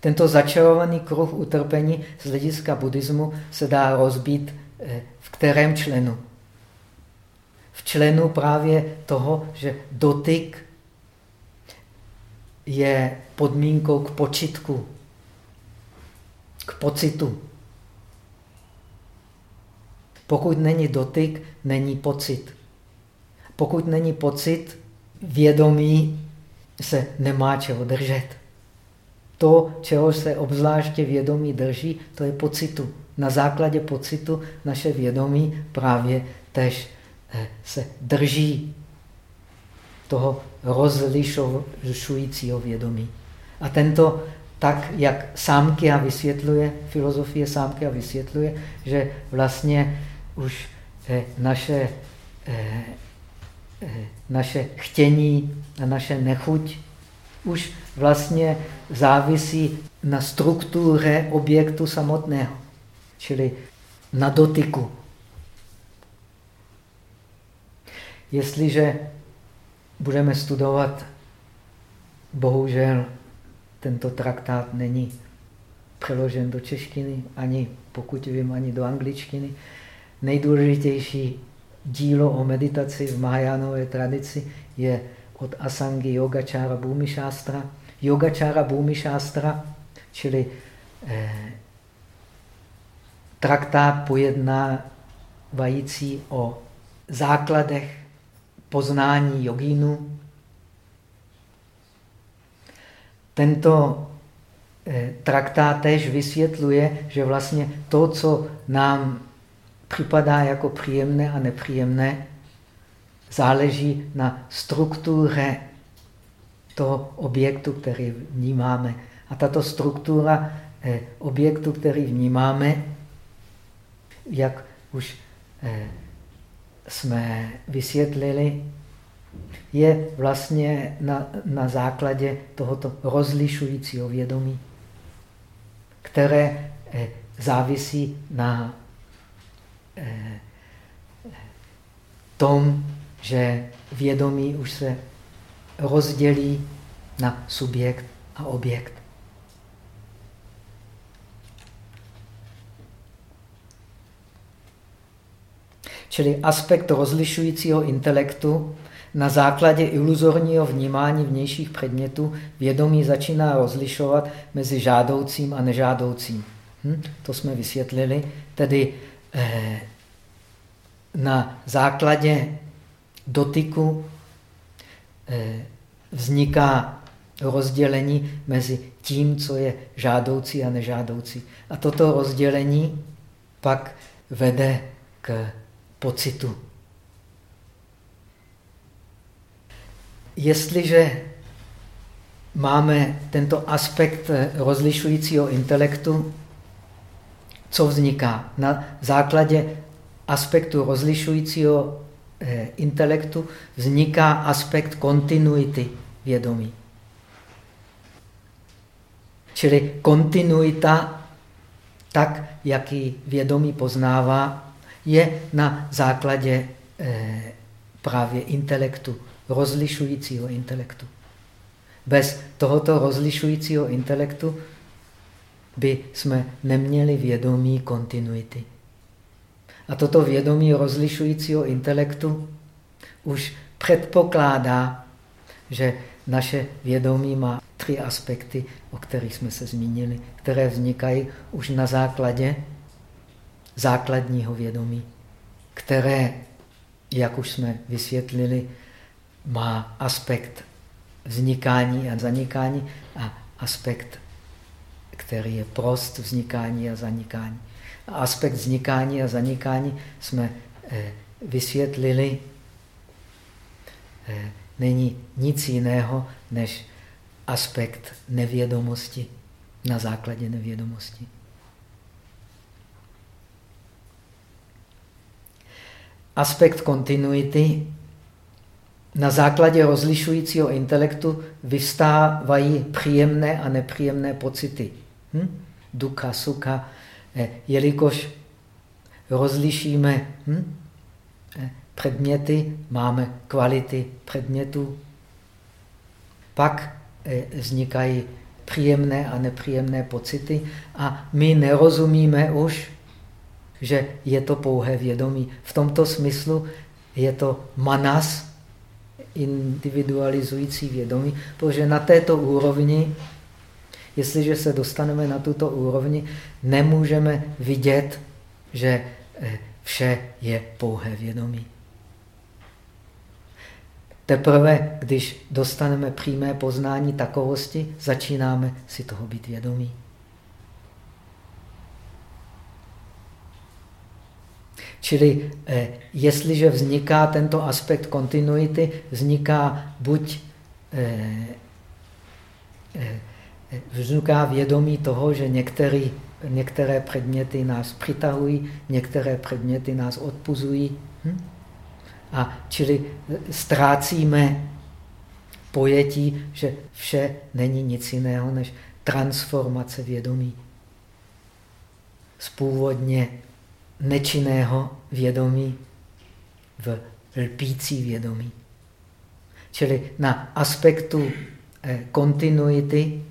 Tento začarovaný kruh utrpení z hlediska buddhismu se dá rozbít eh, v kterém členu? V členu právě toho, že dotyk je podmínkou k počitku, k pocitu. Pokud není dotyk, není pocit. Pokud není pocit, vědomí se nemá čeho držet. To, čeho se obzvláště vědomí drží, to je pocitu. Na základě pocitu naše vědomí právě tež eh, se drží toho rozlišujícího vědomí. A tento tak, jak Sámkia vysvětluje, filozofie Sámkia vysvětluje, že vlastně už eh, naše, eh, eh, naše chtění a naše nechuť už vlastně závisí na struktuře objektu samotného, čili na dotyku. Jestliže budeme studovat, bohužel tento traktát není přeložen do češtiny, ani pokud vím, ani do angličtiny, nejdůležitější dílo o meditaci v Mahajánové tradici je od Asangi Yogačára Bhumišástra. Yogačára Bhumišástra, čili eh, traktát pojednávající o základech poznání jogínu. Tento eh, traktát tež vysvětluje, že vlastně to, co nám připadá jako příjemné a nepříjemné, záleží na struktuře toho objektu, který vnímáme. A tato struktura eh, objektu, který vnímáme, jak už eh, jsme vysvětlili, je vlastně na, na základě tohoto rozlišujícího vědomí, které eh, závisí na tom, že vědomí už se rozdělí na subjekt a objekt. Čili aspekt rozlišujícího intelektu na základě iluzorního vnímání vnějších předmětů vědomí začíná rozlišovat mezi žádoucím a nežádoucím. Hm? To jsme vysvětlili. Tedy Eh, na základě dotyku eh, vzniká rozdělení mezi tím, co je žádoucí a nežádoucí. A toto rozdělení pak vede k pocitu. Jestliže máme tento aspekt rozlišujícího intelektu, co vzniká? Na základě aspektu rozlišujícího eh, intelektu vzniká aspekt kontinuity. vědomí. Čili kontinuita, tak, jaký vědomí poznává, je na základě eh, právě intelektu, rozlišujícího intelektu. Bez tohoto rozlišujícího intelektu by jsme neměli vědomí kontinuity. A toto vědomí rozlišujícího intelektu už předpokládá, že naše vědomí má tři aspekty, o kterých jsme se zmínili, které vznikají už na základě základního vědomí, které, jak už jsme vysvětlili, má aspekt vznikání a zanikání a aspekt, který je prost vznikání a zanikání. Aspekt vznikání a zanikání jsme eh, vysvětlili, eh, není nic jiného než aspekt nevědomosti na základě nevědomosti. Aspekt kontinuity na základě rozlišujícího intelektu vystávají příjemné a nepříjemné pocity. Hm? Duka, suka, eh, jelikož rozlišíme hm? Eh, předměty, máme kvality předmětů, pak eh, vznikají příjemné a nepříjemné pocity a my nerozumíme už, že je to pouhé vědomí. V tomto smyslu je to manas, individualizující vědomí, protože na této úrovni, jestliže se dostaneme na tuto úrovni, nemůžeme vidět, že eh, vše je pouhé vědomí. Teprve, když dostaneme přímé poznání takovosti, začínáme si toho být vědomí. Čili eh, jestliže vzniká tento aspekt kontinuity, vzniká buď eh, eh, vzniká vědomí toho, že některý, některé předměty nás přitahují, některé předměty nás odpuzují. Hm? A čili ztrácíme pojetí, že vše není nic jiného než transformace vědomí. Z původně nečinného vědomí v lpící vědomí. Čili na aspektu eh, kontinuity,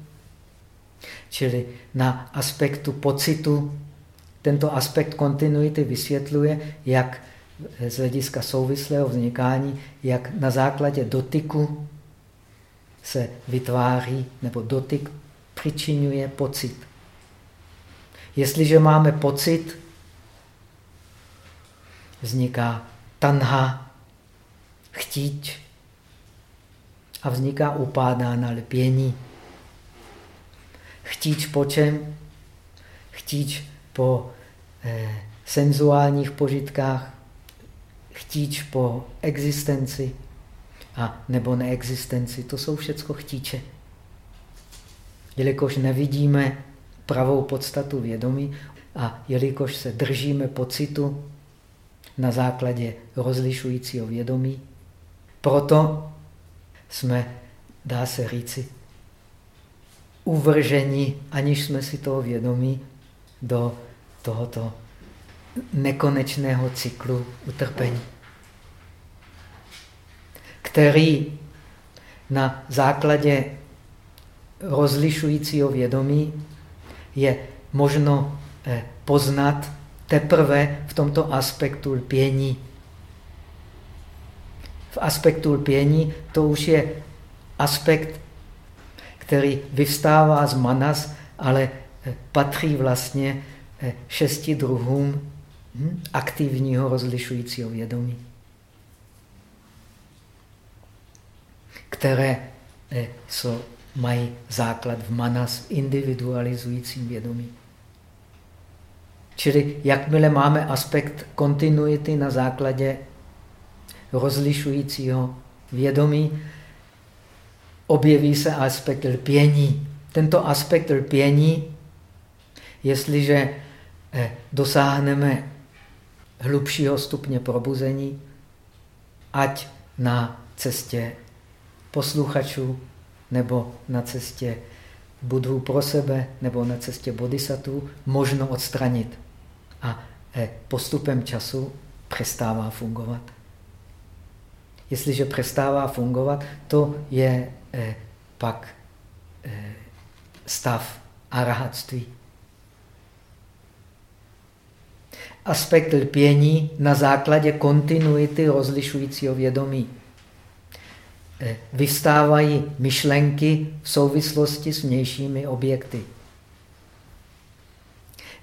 čili na aspektu pocitu, tento aspekt kontinuity vysvětluje, jak z hlediska souvislého vznikání, jak na základě dotyku se vytváří, nebo dotyk přičinuje pocit. Jestliže máme pocit, vzniká tanha, chtíč a vzniká upádána lpění. Chtíč po čem? Chtíč po eh, senzuálních požitkách, chtíč po existenci a nebo neexistenci. To jsou všechno chtíče. Jelikož nevidíme pravou podstatu vědomí a jelikož se držíme pocitu na základě rozlišujícího vědomí, proto jsme, dá se říci, uvrženi, aniž jsme si toho vědomí, do tohoto nekonečného cyklu utrpení, který na základě rozlišujícího vědomí je možno eh, poznat teprve v tomto aspektu lpění. V aspektu lpění to už je aspekt, který vyvstává z manas, ale eh, patří vlastně eh, šesti druhům hm, aktivního rozlišujícího vědomí, které eh, jsou, mají základ v manas individualizujícím vědomí. Čili jakmile máme aspekt kontinuity na základě rozlišujícího vědomí, objeví se aspekt lpění. Tento aspekt lpění, jestliže eh, dosáhneme hlubšího stupně probuzení, ať na cestě posluchačů nebo na cestě budhu pro sebe nebo na cestě bodhisattva možno odstranit. A eh, postupem času přestává fungovat. Jestliže přestává fungovat, to je eh, pak eh, stav arahatství. Aspekt lpění na základě kontinuity rozlišujícího vědomí. Eh, Vystávají myšlenky v souvislosti s vnějšími objekty.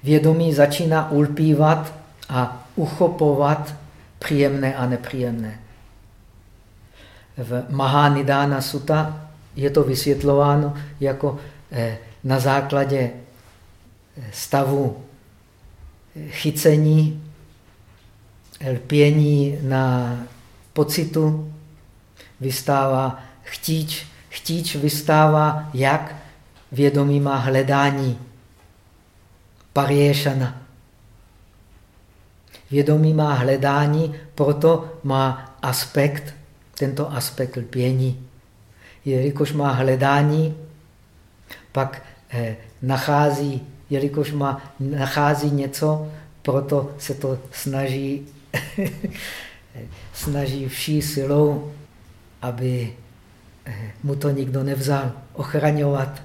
Vědomí začíná ulpívat a uchopovat příjemné a nepříjemné. V Mahanidana Sutta je to vysvětlováno jako eh, na základě eh, stavu chycení, lpění na pocitu, vystává chtíč. Chtíč vystává jak vědomí má hledání, pariešana. Vědomí má hledání, proto má aspekt, tento aspekt lpění. Jelikož má hledání, pak eh, nachází, jelikož má, nachází něco, proto se to snaží, <laughs> snaží vší silou, aby eh, mu to nikdo nevzal, ochraňovat.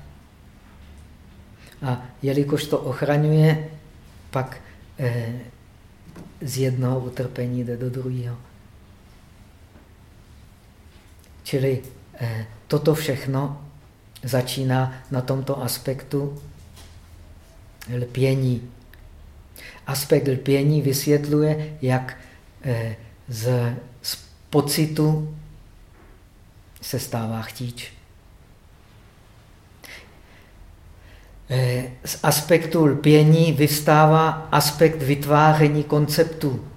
A jelikož to ochraňuje, pak eh, z jednoho utrpení jde do druhého. Čili eh, toto všechno začíná na tomto aspektu lpění. Aspekt lpění vysvětluje, jak eh, z, z pocitu se stává chtíč. Eh, z aspektu lpění vystává aspekt vytváření konceptů.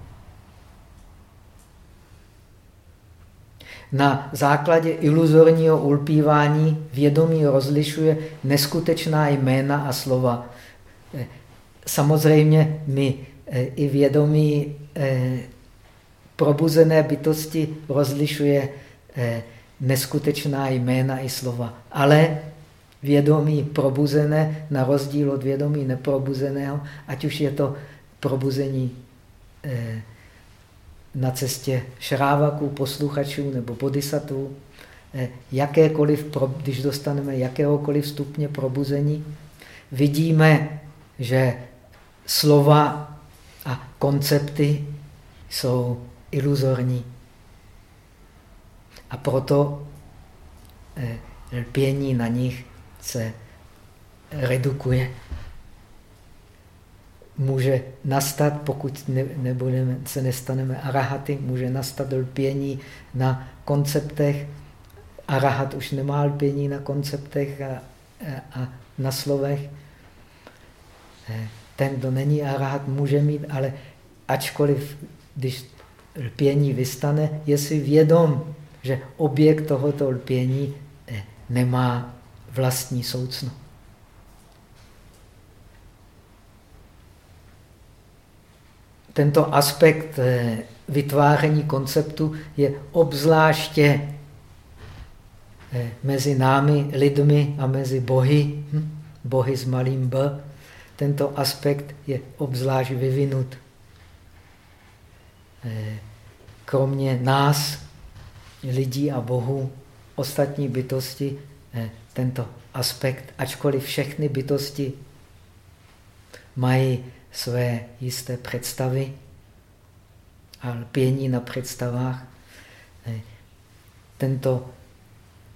Na základě iluzorního ulpívání vědomí rozlišuje neskutečná jména a slova. Eh, samozřejmě my eh, i vědomí probuzené bytosti rozlišuje neskutečná jména i slova. Ale vědomí probuzené, na rozdíl od vědomí neprobuzeného, ať už je to probuzení eh, na cestě šrávaků, posluchačů nebo bodhisatů, eh, jakékoliv, když dostaneme jakéhokoliv stupně probuzení, vidíme, že slova a koncepty jsou iluzorní. A proto eh, lpění na nich se redukuje. Může nastat, pokud ne, nebudeme, se nestaneme arahaty, může nastat lpění na konceptech. Arahat už nemá lpění na konceptech a, a, na slovech. Ten, kdo není arahat, může mít, ale ačkoliv, když lpění vystane, je si vědom, že objekt tohoto lpění eh, nemá vlastní soucno. Tento aspekt eh, vytváření konceptu je obzvláště eh, mezi námi, lidmi a mezi bohy, hm? bohy s malým b. Tento aspekt je obzvlášť vyvinut. Eh, kromě nás, lidí a bohů, ostatní bytosti tento aspekt, ačkoliv všechny bytosti mají své jisté představy a lpění na představách, tento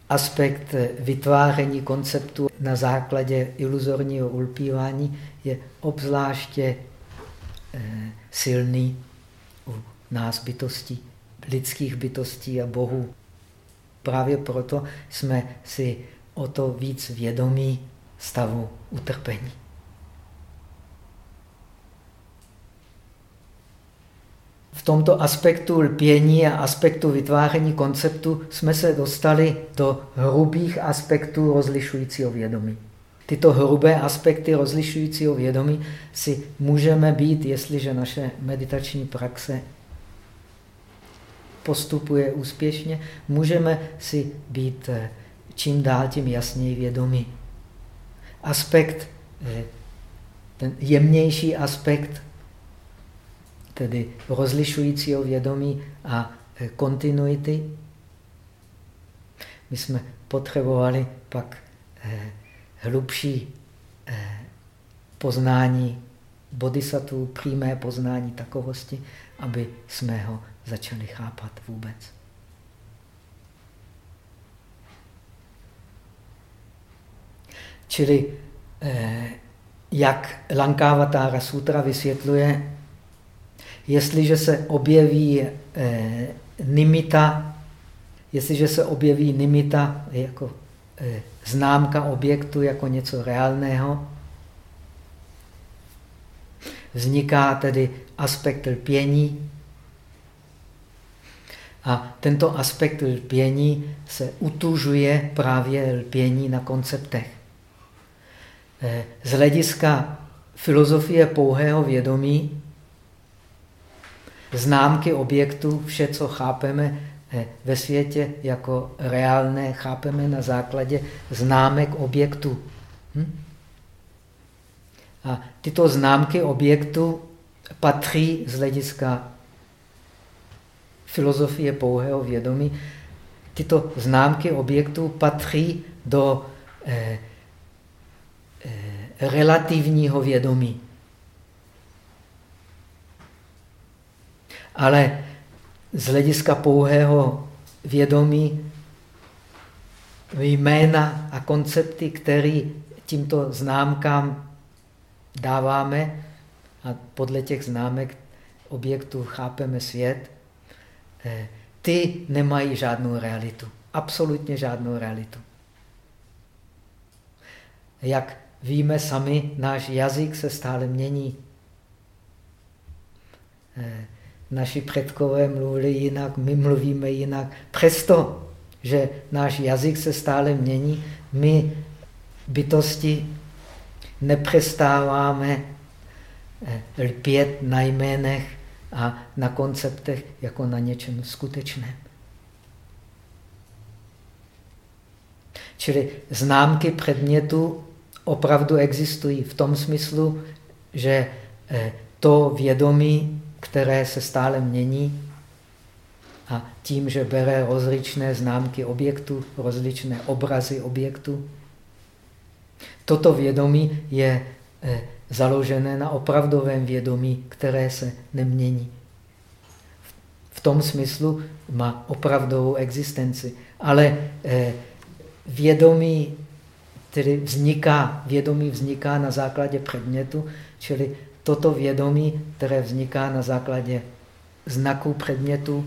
aspekt vytváření konceptu na základě iluzorního ulpívání je obzvláště eh, silný u nás bytostí, lidských bytostí a bohů. Právě proto jsme si o to víc vědomí stavu utrpení. V tomto aspektu lpění a aspektu vytváření konceptu jsme se dostali do hrubých aspektů rozlišujícího vědomí. Tyto hrubé aspekty rozlišujícího vědomí si můžeme být, jestliže naše meditační praxe postupuje úspěšně, můžeme si být eh, čím dál tím jasněji vědomí. Aspekt, eh, ten jemnější aspekt, tedy rozlišujícího vědomí a eh, kontinuity, my jsme potřebovali pak hlubší poznání bodhisattva, přímé poznání takovosti, aby jsme ho začali chápat vůbec. Čili eh, jak Lankavatara Sutra vysvětluje, jestliže se objeví eh, nimita, jestliže se objeví nimita jako eh, známka objektu, jako něco reálného, vzniká tedy aspekt lpění, a tento aspekt lpění se utužuje právě lpění na konceptech. Eh, z hlediska filozofie pouhého vědomí, známky objektu, vše, co chápeme eh, ve světě jako reálné, chápeme na základě známek objektu. Hm? A tyto známky objektu patří z hlediska filozofie pouhého vědomí, tyto známky objektů patří do eh, eh, relativního vědomí. Ale z hlediska pouhého vědomí jména a koncepty, které tímto známkám dáváme, a podle těch známek objektů chápeme svět, Eh, ty nemají žádnou realitu. Absolutně žádnou realitu. Jak víme sami, náš jazyk se stále mění. Naši předkové mluvili jinak, my mluvíme jinak. Přesto, že náš jazyk se stále mění, my bytosti nepřestáváme eh, lpět na jménech a na konceptech jako na něčem skutečném. Čili známky předmětu opravdu existují v tom smyslu, že eh, to vědomí, které se stále mění, a tím, že bere rozličné známky objektu, rozličné obrazy objektu, toto vědomí je eh, založené na opravdovém vědomí, které se nemění. V tom smyslu má opravdovou existenci. Ale eh, vědomí, tedy vzniká, vědomí vzniká na základě předmětu, čili toto vědomí, které vzniká na základě znaků předmětu,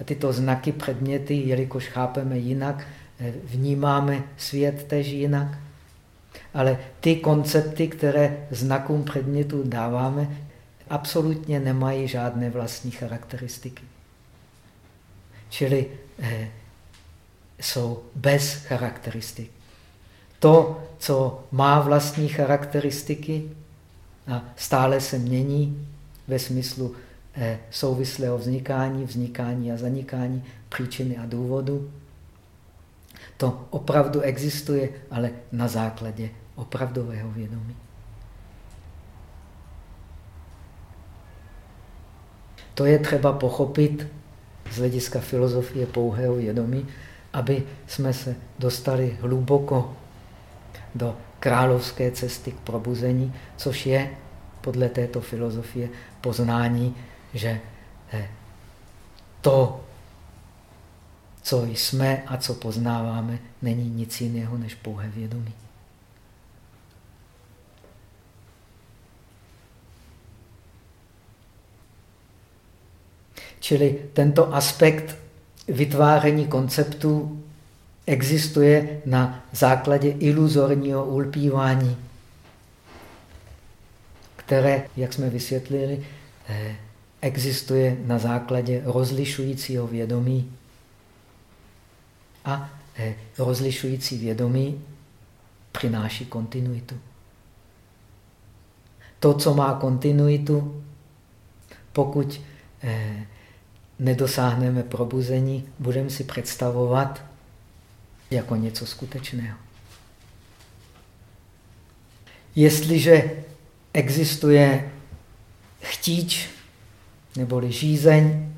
a tyto znaky předměty, jelikož chápeme jinak, eh, vnímáme svět tež jinak, ale ty koncepty, které znakům předmětu dáváme, absolutně nemají žádné vlastní charakteristiky. Čili eh, jsou bez charakteristik. To, co má vlastní charakteristiky a stále se mění ve smyslu eh, souvislého vznikání, vznikání a zanikání, příčiny a důvodu, to opravdu existuje, ale na základě opravdového vědomí. To je třeba pochopit z hlediska filozofie pouhého vědomí, aby jsme se dostali hluboko do královské cesty k probuzení, což je podle této filozofie poznání, že eh, to, co jsme a co poznáváme, není nic jiného než pouhé vědomí. Čili tento aspekt vytváření konceptů existuje na základě iluzorního ulpívání, které, jak jsme vysvětlili, eh, existuje na základě rozlišujícího vědomí. A eh, rozlišující vědomí přináší kontinuitu. To, co má kontinuitu, pokud eh, nedosáhneme probuzení, budeme si představovat jako něco skutečného. Jestliže existuje chtíč neboli žízeň,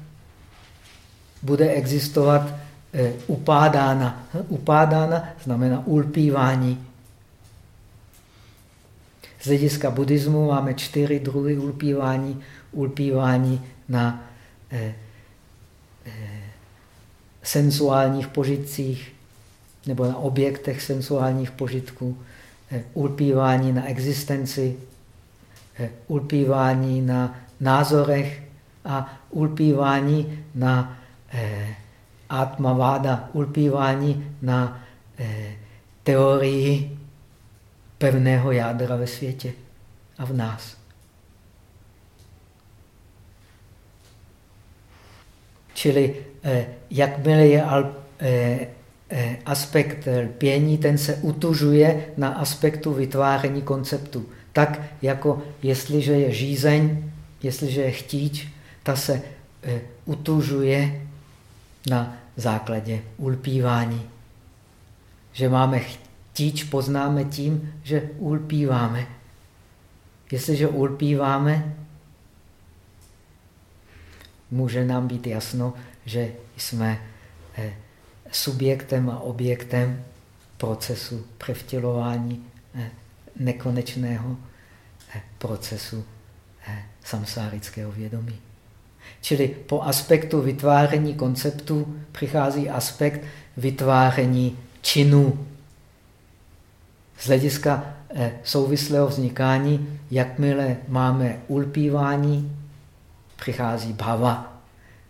bude existovat eh, upádána. Upádána znamená ulpívání. Z hlediska buddhismu máme čtyři druhy ulpívání. Ulpívání na eh, eh, sensuálních požitcích nebo na objektech sensuálních požitků. Eh, ulpívání na existenci, eh, ulpívání na názorech a ulpívání na eh, atmaváda, ulpívání na eh, teorii pevného jádra ve světě a v nás. Čili eh, jakmile je eh, eh, aspekt lpění, ten se utužuje na aspektu vytváření konceptu. Tak jako jestliže je žízeň, jestliže je chtíč, ta se eh, utužuje na základě ulpívání. Že máme chtíč, poznáme tím, že ulpíváme. Jestliže ulpíváme, může nám být jasno, že jsme eh, subjektem a objektem procesu převtělování eh, nekonečného procesu samsárického vědomí. Čili po aspektu vytváření konceptu přichází aspekt vytváření činů. Z hlediska eh, souvislého vznikání, jakmile máme ulpívání, přichází bhava.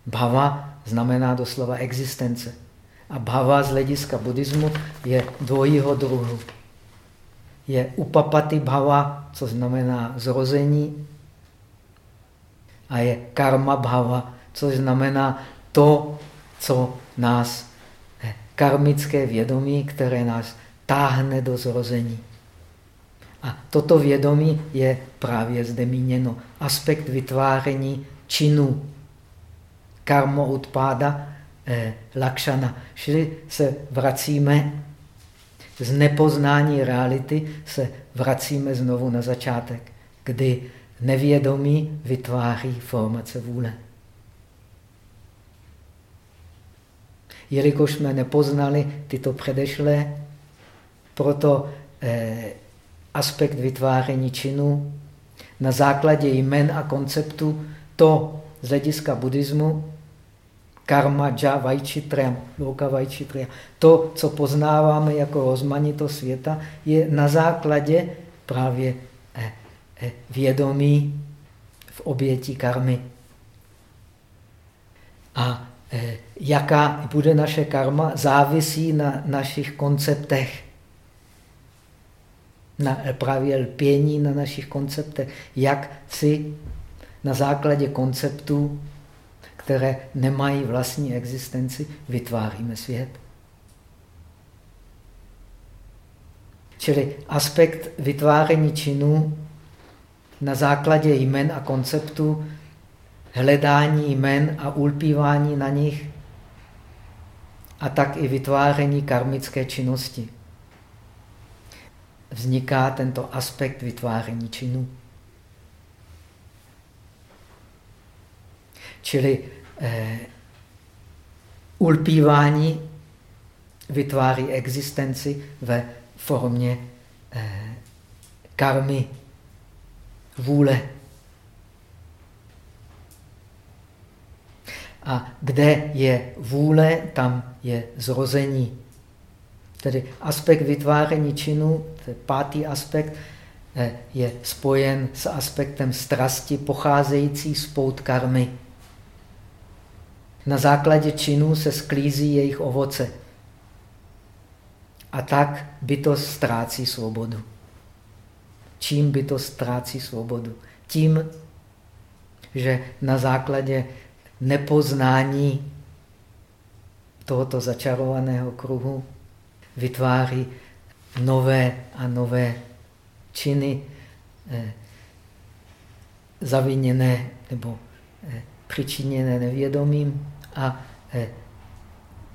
Bhava znamená doslova existence. A bhava z hlediska buddhismu je dvojího druhu. Je upapaty bhava, co znamená zrození, a je karma bhava, což znamená to, co nás, eh, karmické vědomí, které nás táhne do zrození. A toto vědomí je právě zde míněno. Aspekt vytváření činů. Karmo odpáda, eh, lakšana. Čili se vracíme z nepoznání reality, se vracíme znovu na začátek, kdy nevědomí vytváří formace vůle. Jelikož jsme nepoznali tyto předešlé, proto eh, aspekt vytváření činu na základě jmen a konceptu to z hlediska buddhismu karma, dža, vajčitrya, loka vajčitrya. To, co poznáváme jako rozmanitost světa, je na základě právě Eh, vědomí v oběti karmy. A eh, jaká bude naše karma, závisí na našich konceptech. Na právě lpění na našich konceptech. Jak si na základě konceptů, které nemají vlastní existenci, vytváříme svět. Čili aspekt vytváření činů na základě jmen a konceptu, hledání jmen a ulpívání na nich a tak i vytváření karmické činnosti. Vzniká tento aspekt vytváření činů. Čili eh, ulpívání vytváří existenci ve formě eh, karmy vůle. A kde je vůle, tam je zrození. Tedy aspekt vytváření činu, pátý aspekt, eh, je spojen s aspektem strasti pocházející z pout karmy. Na základě činů se sklízí jejich ovoce. A tak bytost ztrácí svobodu. Čím by to ztrácí svobodu? Tím, že na základě nepoznání tohoto začarovaného kruhu vytváří nové a nové činy eh, zaviněné nebo eh, přičiněné nevědomím a eh,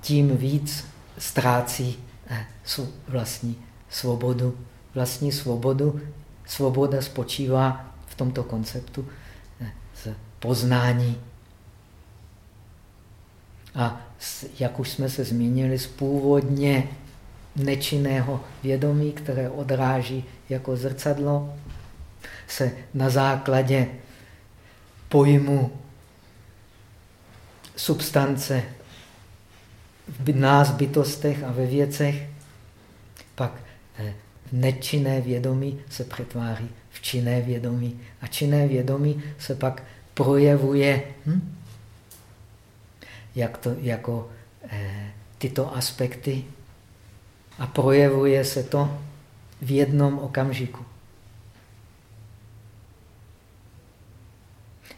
tím víc ztrácí eh, vlastní svobodu. Vlastní svobodu, svoboda spočívá v tomto konceptu eh, z poznání. A jak už jsme se zmínili, z původně nečinného vědomí, které odráží jako zrcadlo, se na základě pojmu substance v nás bytostech a ve věcech, pak eh, nečinné vědomí se přetváří v činné vědomí. A činné vědomí se pak projevuje hm? Jak to, jako eh, tyto aspekty a projevuje se to v jednom okamžiku.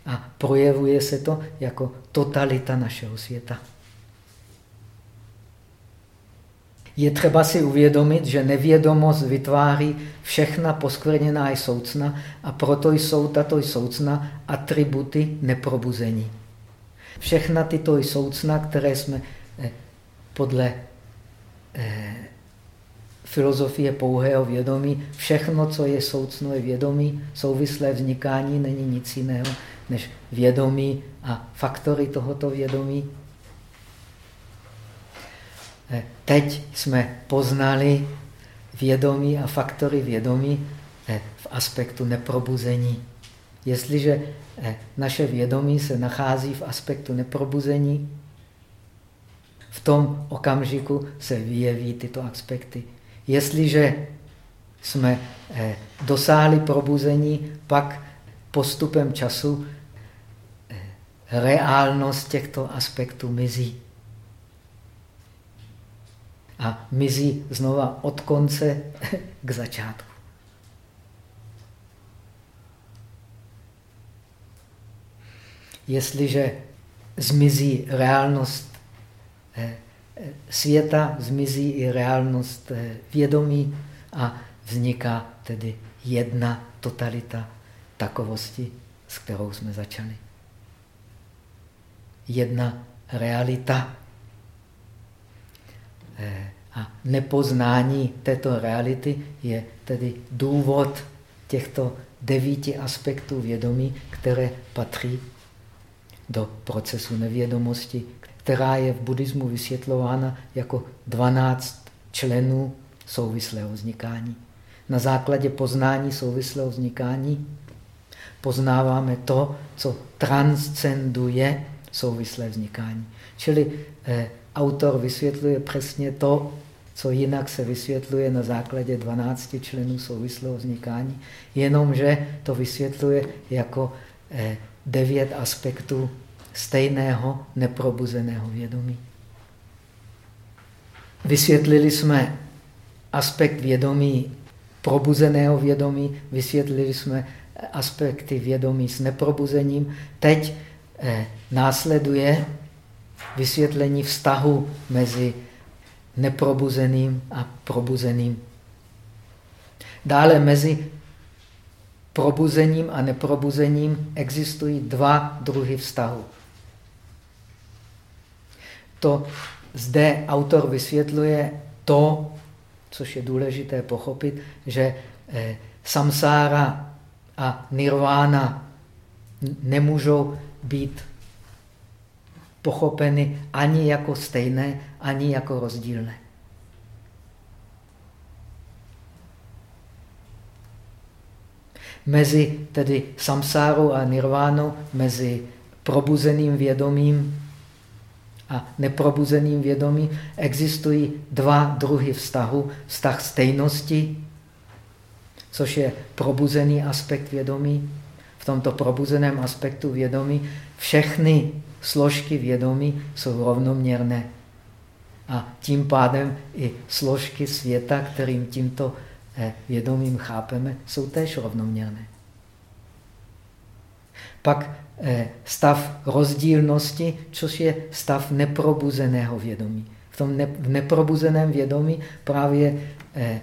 A projevuje se to jako totalita našeho světa. Je třeba si uvědomit, že nevědomost vytváří všechna poskvrněná soucna a proto jsou tato soucna atributy neprobuzení. Všechna tyto soucna, které jsme eh, podle eh, filozofie pouhého vědomí, všechno, co je soucno, je vědomí, souvislé vznikání není nic jiného než vědomí a faktory tohoto vědomí. Eh, teď jsme poznali vědomí a faktory vědomí eh, v aspektu neprobuzení. Jestliže eh, naše vědomí se nachází v aspektu neprobuzení, v tom okamžiku se vyjeví tyto aspekty. Jestliže jsme dosáhli probuzení, pak postupem času reálnost těchto aspektů mizí. A mizí znova od konce <laughs> k začátku. Jestliže zmizí reálnost eh, světa, zmizí i reálnost eh, vědomí a vzniká tedy jedna totalita takovosti, s kterou jsme začali jedna realita. Eh, a nepoznání této reality je tedy důvod těchto devíti aspektů vědomí, které patří do procesu nevědomosti, která je v buddhismu vysvětlována jako 12 členů souvislého vznikání. Na základě poznání souvislého vznikání poznáváme to, co transcenduje souvislé vznikání. Čili eh, autor vysvětluje přesně to, co jinak se vysvětluje na základě 12 členů souvislého vznikání, jenomže to vysvětluje jako eh, devět aspektů stejného neprobuzeného vědomí. Vysvětlili jsme aspekt vědomí probuzeného vědomí, vysvětlili jsme aspekty vědomí s neprobuzením. Teď následuje vysvětlení vztahu mezi neprobuzeným a probuzeným. Dále mezi probuzením a neprobuzením existují dva druhy vztahu. To zde autor vysvětluje to, což je důležité pochopit, že eh, samsára a nirvána nemůžou být pochopeny ani jako stejné, ani jako rozdílné. Mezi tedy samsárou a nirvánou, mezi probuzeným vědomím a neprobuzeným vědomím existují dva druhy vztahu. Vztah stejnosti, což je probuzený aspekt vědomí, v tomto probuzeném aspektu vědomí všechny složky vědomí jsou rovnoměrné. A tím pádem i složky světa, kterým tímto eh, vědomím chápeme, jsou též rovnoměrné. Pak eh, stav rozdílnosti, což je stav neprobuzeného vědomí. V tom neprobuzeném vědomí právě eh,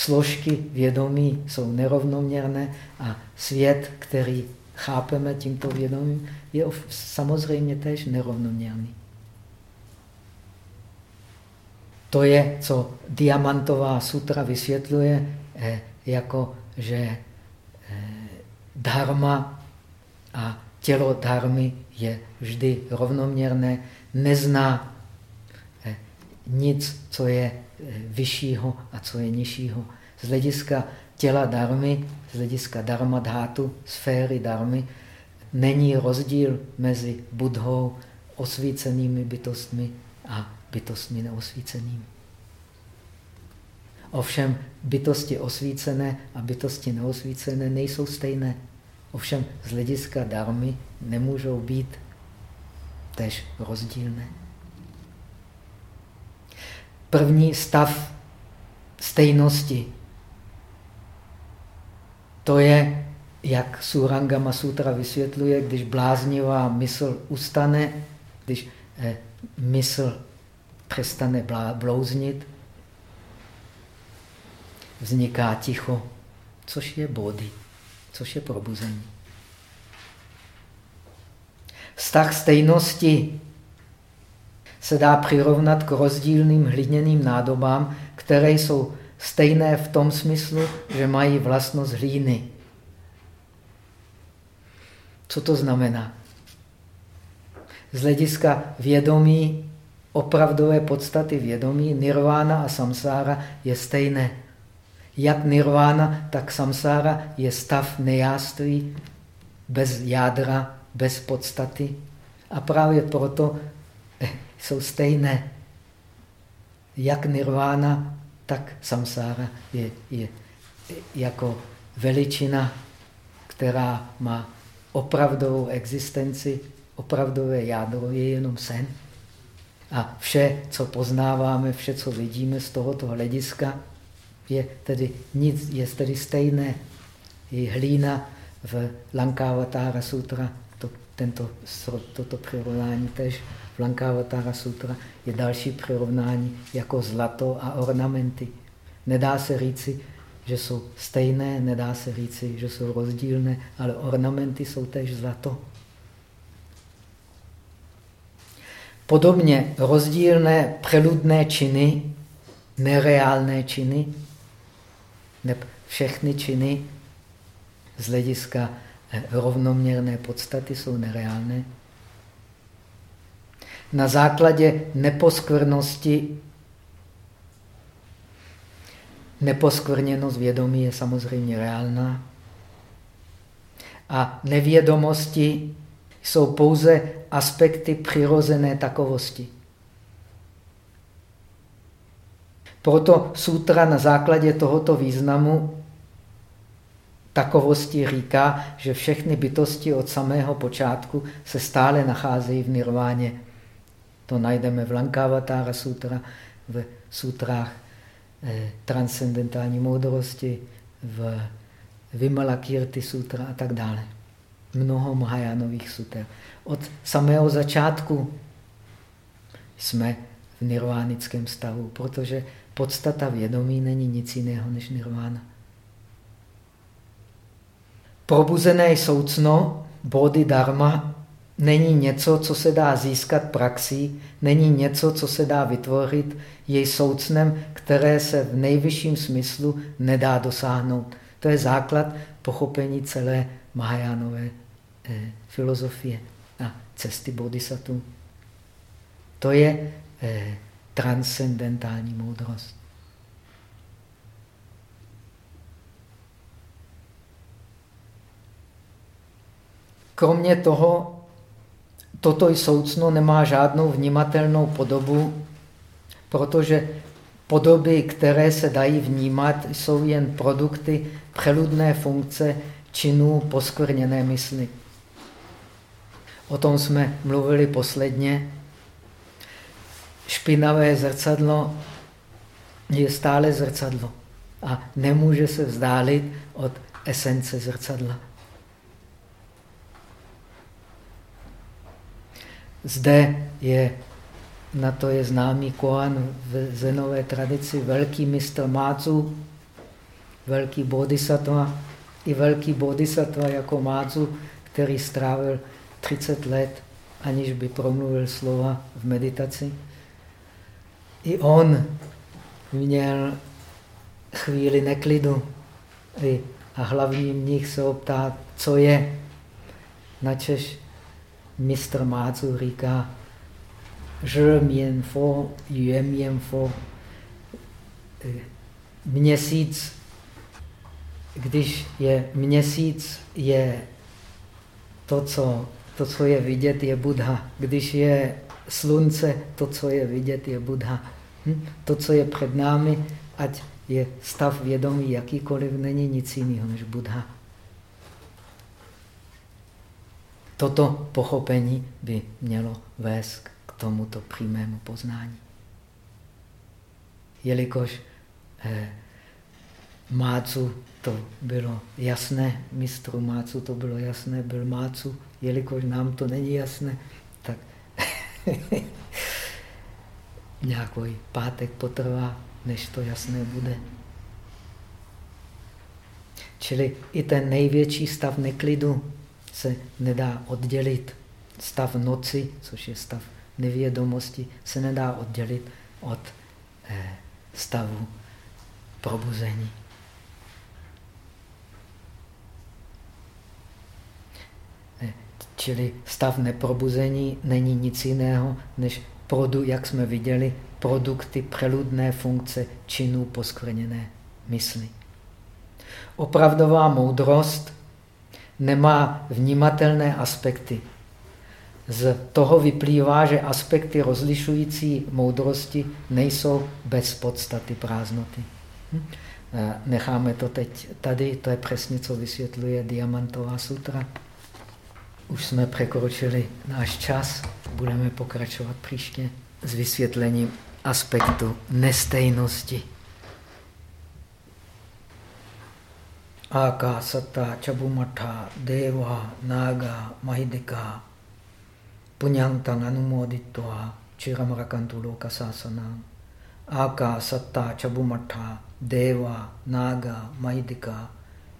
složky vědomí jsou nerovnoměrné a svět, který chápeme tímto vědomím, je samozřejmě též nerovnoměrný. To je, co Diamantová sutra vysvětluje, eh, jako že eh, dharma a tělo dharmy je vždy rovnoměrné, nezná eh, nic, co je vyššího a co je nižšího. Z hlediska těla darmy, z hlediska dharma dhátu, sféry darmy, není rozdíl mezi budhou, osvícenými bytostmi a bytostmi neosvícenými. Ovšem bytosti osvícené a bytosti neosvícené nejsou stejné. Ovšem z hlediska darmy nemůžou být tež rozdílné. První stav stejnosti to je, jak Surangama Sutra vysvětluje, když bláznivá mysl ustane, když eh, mysl přestane blouznit, vzniká ticho, což je body, což je probuzení. Vztah stejnosti se dá přirovnat k rozdílným hliněným nádobám, které jsou stejné v tom smyslu, že mají vlastnost hlíny. Co to znamená? Z hlediska vědomí, opravdové podstaty vědomí, nirvána a samsára je stejné. Jak nirvána, tak samsára je stav nejáství, bez jádra, bez podstaty. A právě proto <laughs> jsou stejné. Jak nirvána, tak samsára je, je jako veličina, která má opravdovou existenci, opravdové jádro je jenom sen. A vše, co poznáváme, vše, co vidíme z tohoto hlediska, je tedy, nic, je tedy stejné. Je hlína v Lankavatara Sutra, to, tento, toto přirovnání tež Lankavatara Sutra je další přirovnání jako zlato a ornamenty. Nedá se říci, že jsou stejné, nedá se říci, že jsou rozdílné, ale ornamenty jsou tež zlato. Podobně rozdílné preludné činy, nereálné činy, ne všechny činy z hlediska rovnoměrné podstaty jsou nereálné. Na základě neposkvrnosti neposkvrněnost vědomí je samozřejmě reálná. A nevědomosti jsou pouze aspekty přirozené takovosti. Proto sutra na základě tohoto významu takovosti říká, že všechny bytosti od samého počátku se stále nacházejí v nirváně. To najdeme v Lankavatara sutra, v sutrách eh, transcendentální moudrosti, v Vimalakirti sutra a tak dále. Mnoho Mahajánových suter. Od samého začátku jsme v nirvánickém stavu, protože podstata vědomí není nic jiného než nirvána. Probuzené soucno, body dharma, není něco, co se dá získat praxí, není něco, co se dá vytvořit, je soucnem, které se v nejvyšším smyslu nedá dosáhnout. To je základ pochopení celé Mahajánové eh, filozofie a cesty bodhisattva. To je eh, transcendentální moudrost. Kromě toho, toto soucno nemá žádnou vnímatelnou podobu, protože podoby, které se dají vnímat, jsou jen produkty přeludné funkce činů poskvrněné mysli. O tom jsme mluvili posledně. Špinavé zrcadlo je stále zrcadlo a nemůže se vzdálit od esence zrcadla. Zde je, na to je známý Koan v zenové tradici, velký mistr Mácu, velký bodhisattva, i velký bodhisattva jako Mácu, který strávil 30 let, aniž by promluvil slova v meditaci. I on měl chvíli neklidu. A hlavní mnich se optá, co je. Načež mistr Mácu říká, že mien fo, je mien fo. Měsíc, když je měsíc, je to, co, to, co je vidět, je Buddha. Když je slunce, to, co je vidět, je Buddha. Hm? To, co je před námi, ať je stav vědomí jakýkoliv, není nic jiného než Buddha. Toto pochopení by mělo vést k tomuto přímému poznání. Jelikož eh, Mácu to bylo jasné, mistru Mácu to bylo jasné, byl Mácu, jelikož nám to není jasné, tak <laughs> nějaký pátek potrvá, než to jasné bude. Čili i ten největší stav neklidu se nedá oddělit. Stav noci, což je stav nevědomosti, se nedá oddělit od eh, stavu probuzení. Eh, čili stav neprobuzení není nic jiného, než, produ, jak jsme viděli, produkty preludné funkce činů poskvrněné mysli. Opravdová moudrost nemá vnímatelné aspekty. Z toho vyplývá, že aspekty rozlišující moudrosti nejsou bez podstaty prázdnoty. Hm? Necháme to teď tady, to je přesně, co vysvětluje Diamantová sutra. Už jsme překročili náš čas, budeme pokračovat příště s vysvětlením aspektu nestejnosti. Aka, Satta, Chabumatha, Deva, Naga, Mahidika, Punyantang Anumoditva, Chiramarakantu Lokasasana. Aka, Satta, Chabumatha, Deva, Naga, Mahidika,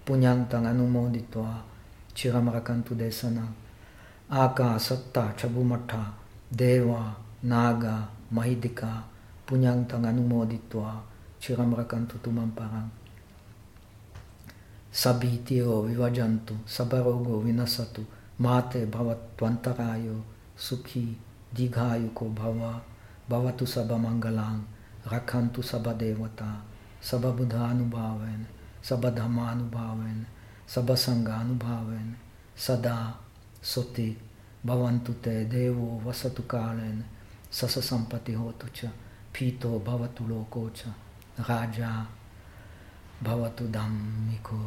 Punyantang Anumoditva, Chiramarakantu Desana. Aka, Satta, Chabumatha, Deva, Naga, Mahidika, Punyantang Sabitio vivajantu, sabarogo vinasatu, mate bhavatvantarayo, sukhi, digayuko bhava, bhavatu sabamangalang, rakhantu sabadevata, sababudhanubhaven, sabadhamanubhaven, sabasanghanubhaven, sada, soti, bhavantu te devo vasatu kalen, sasasampati hotu cha, pito bhavatu lokocha, raja, Bhavatu Dhammiko.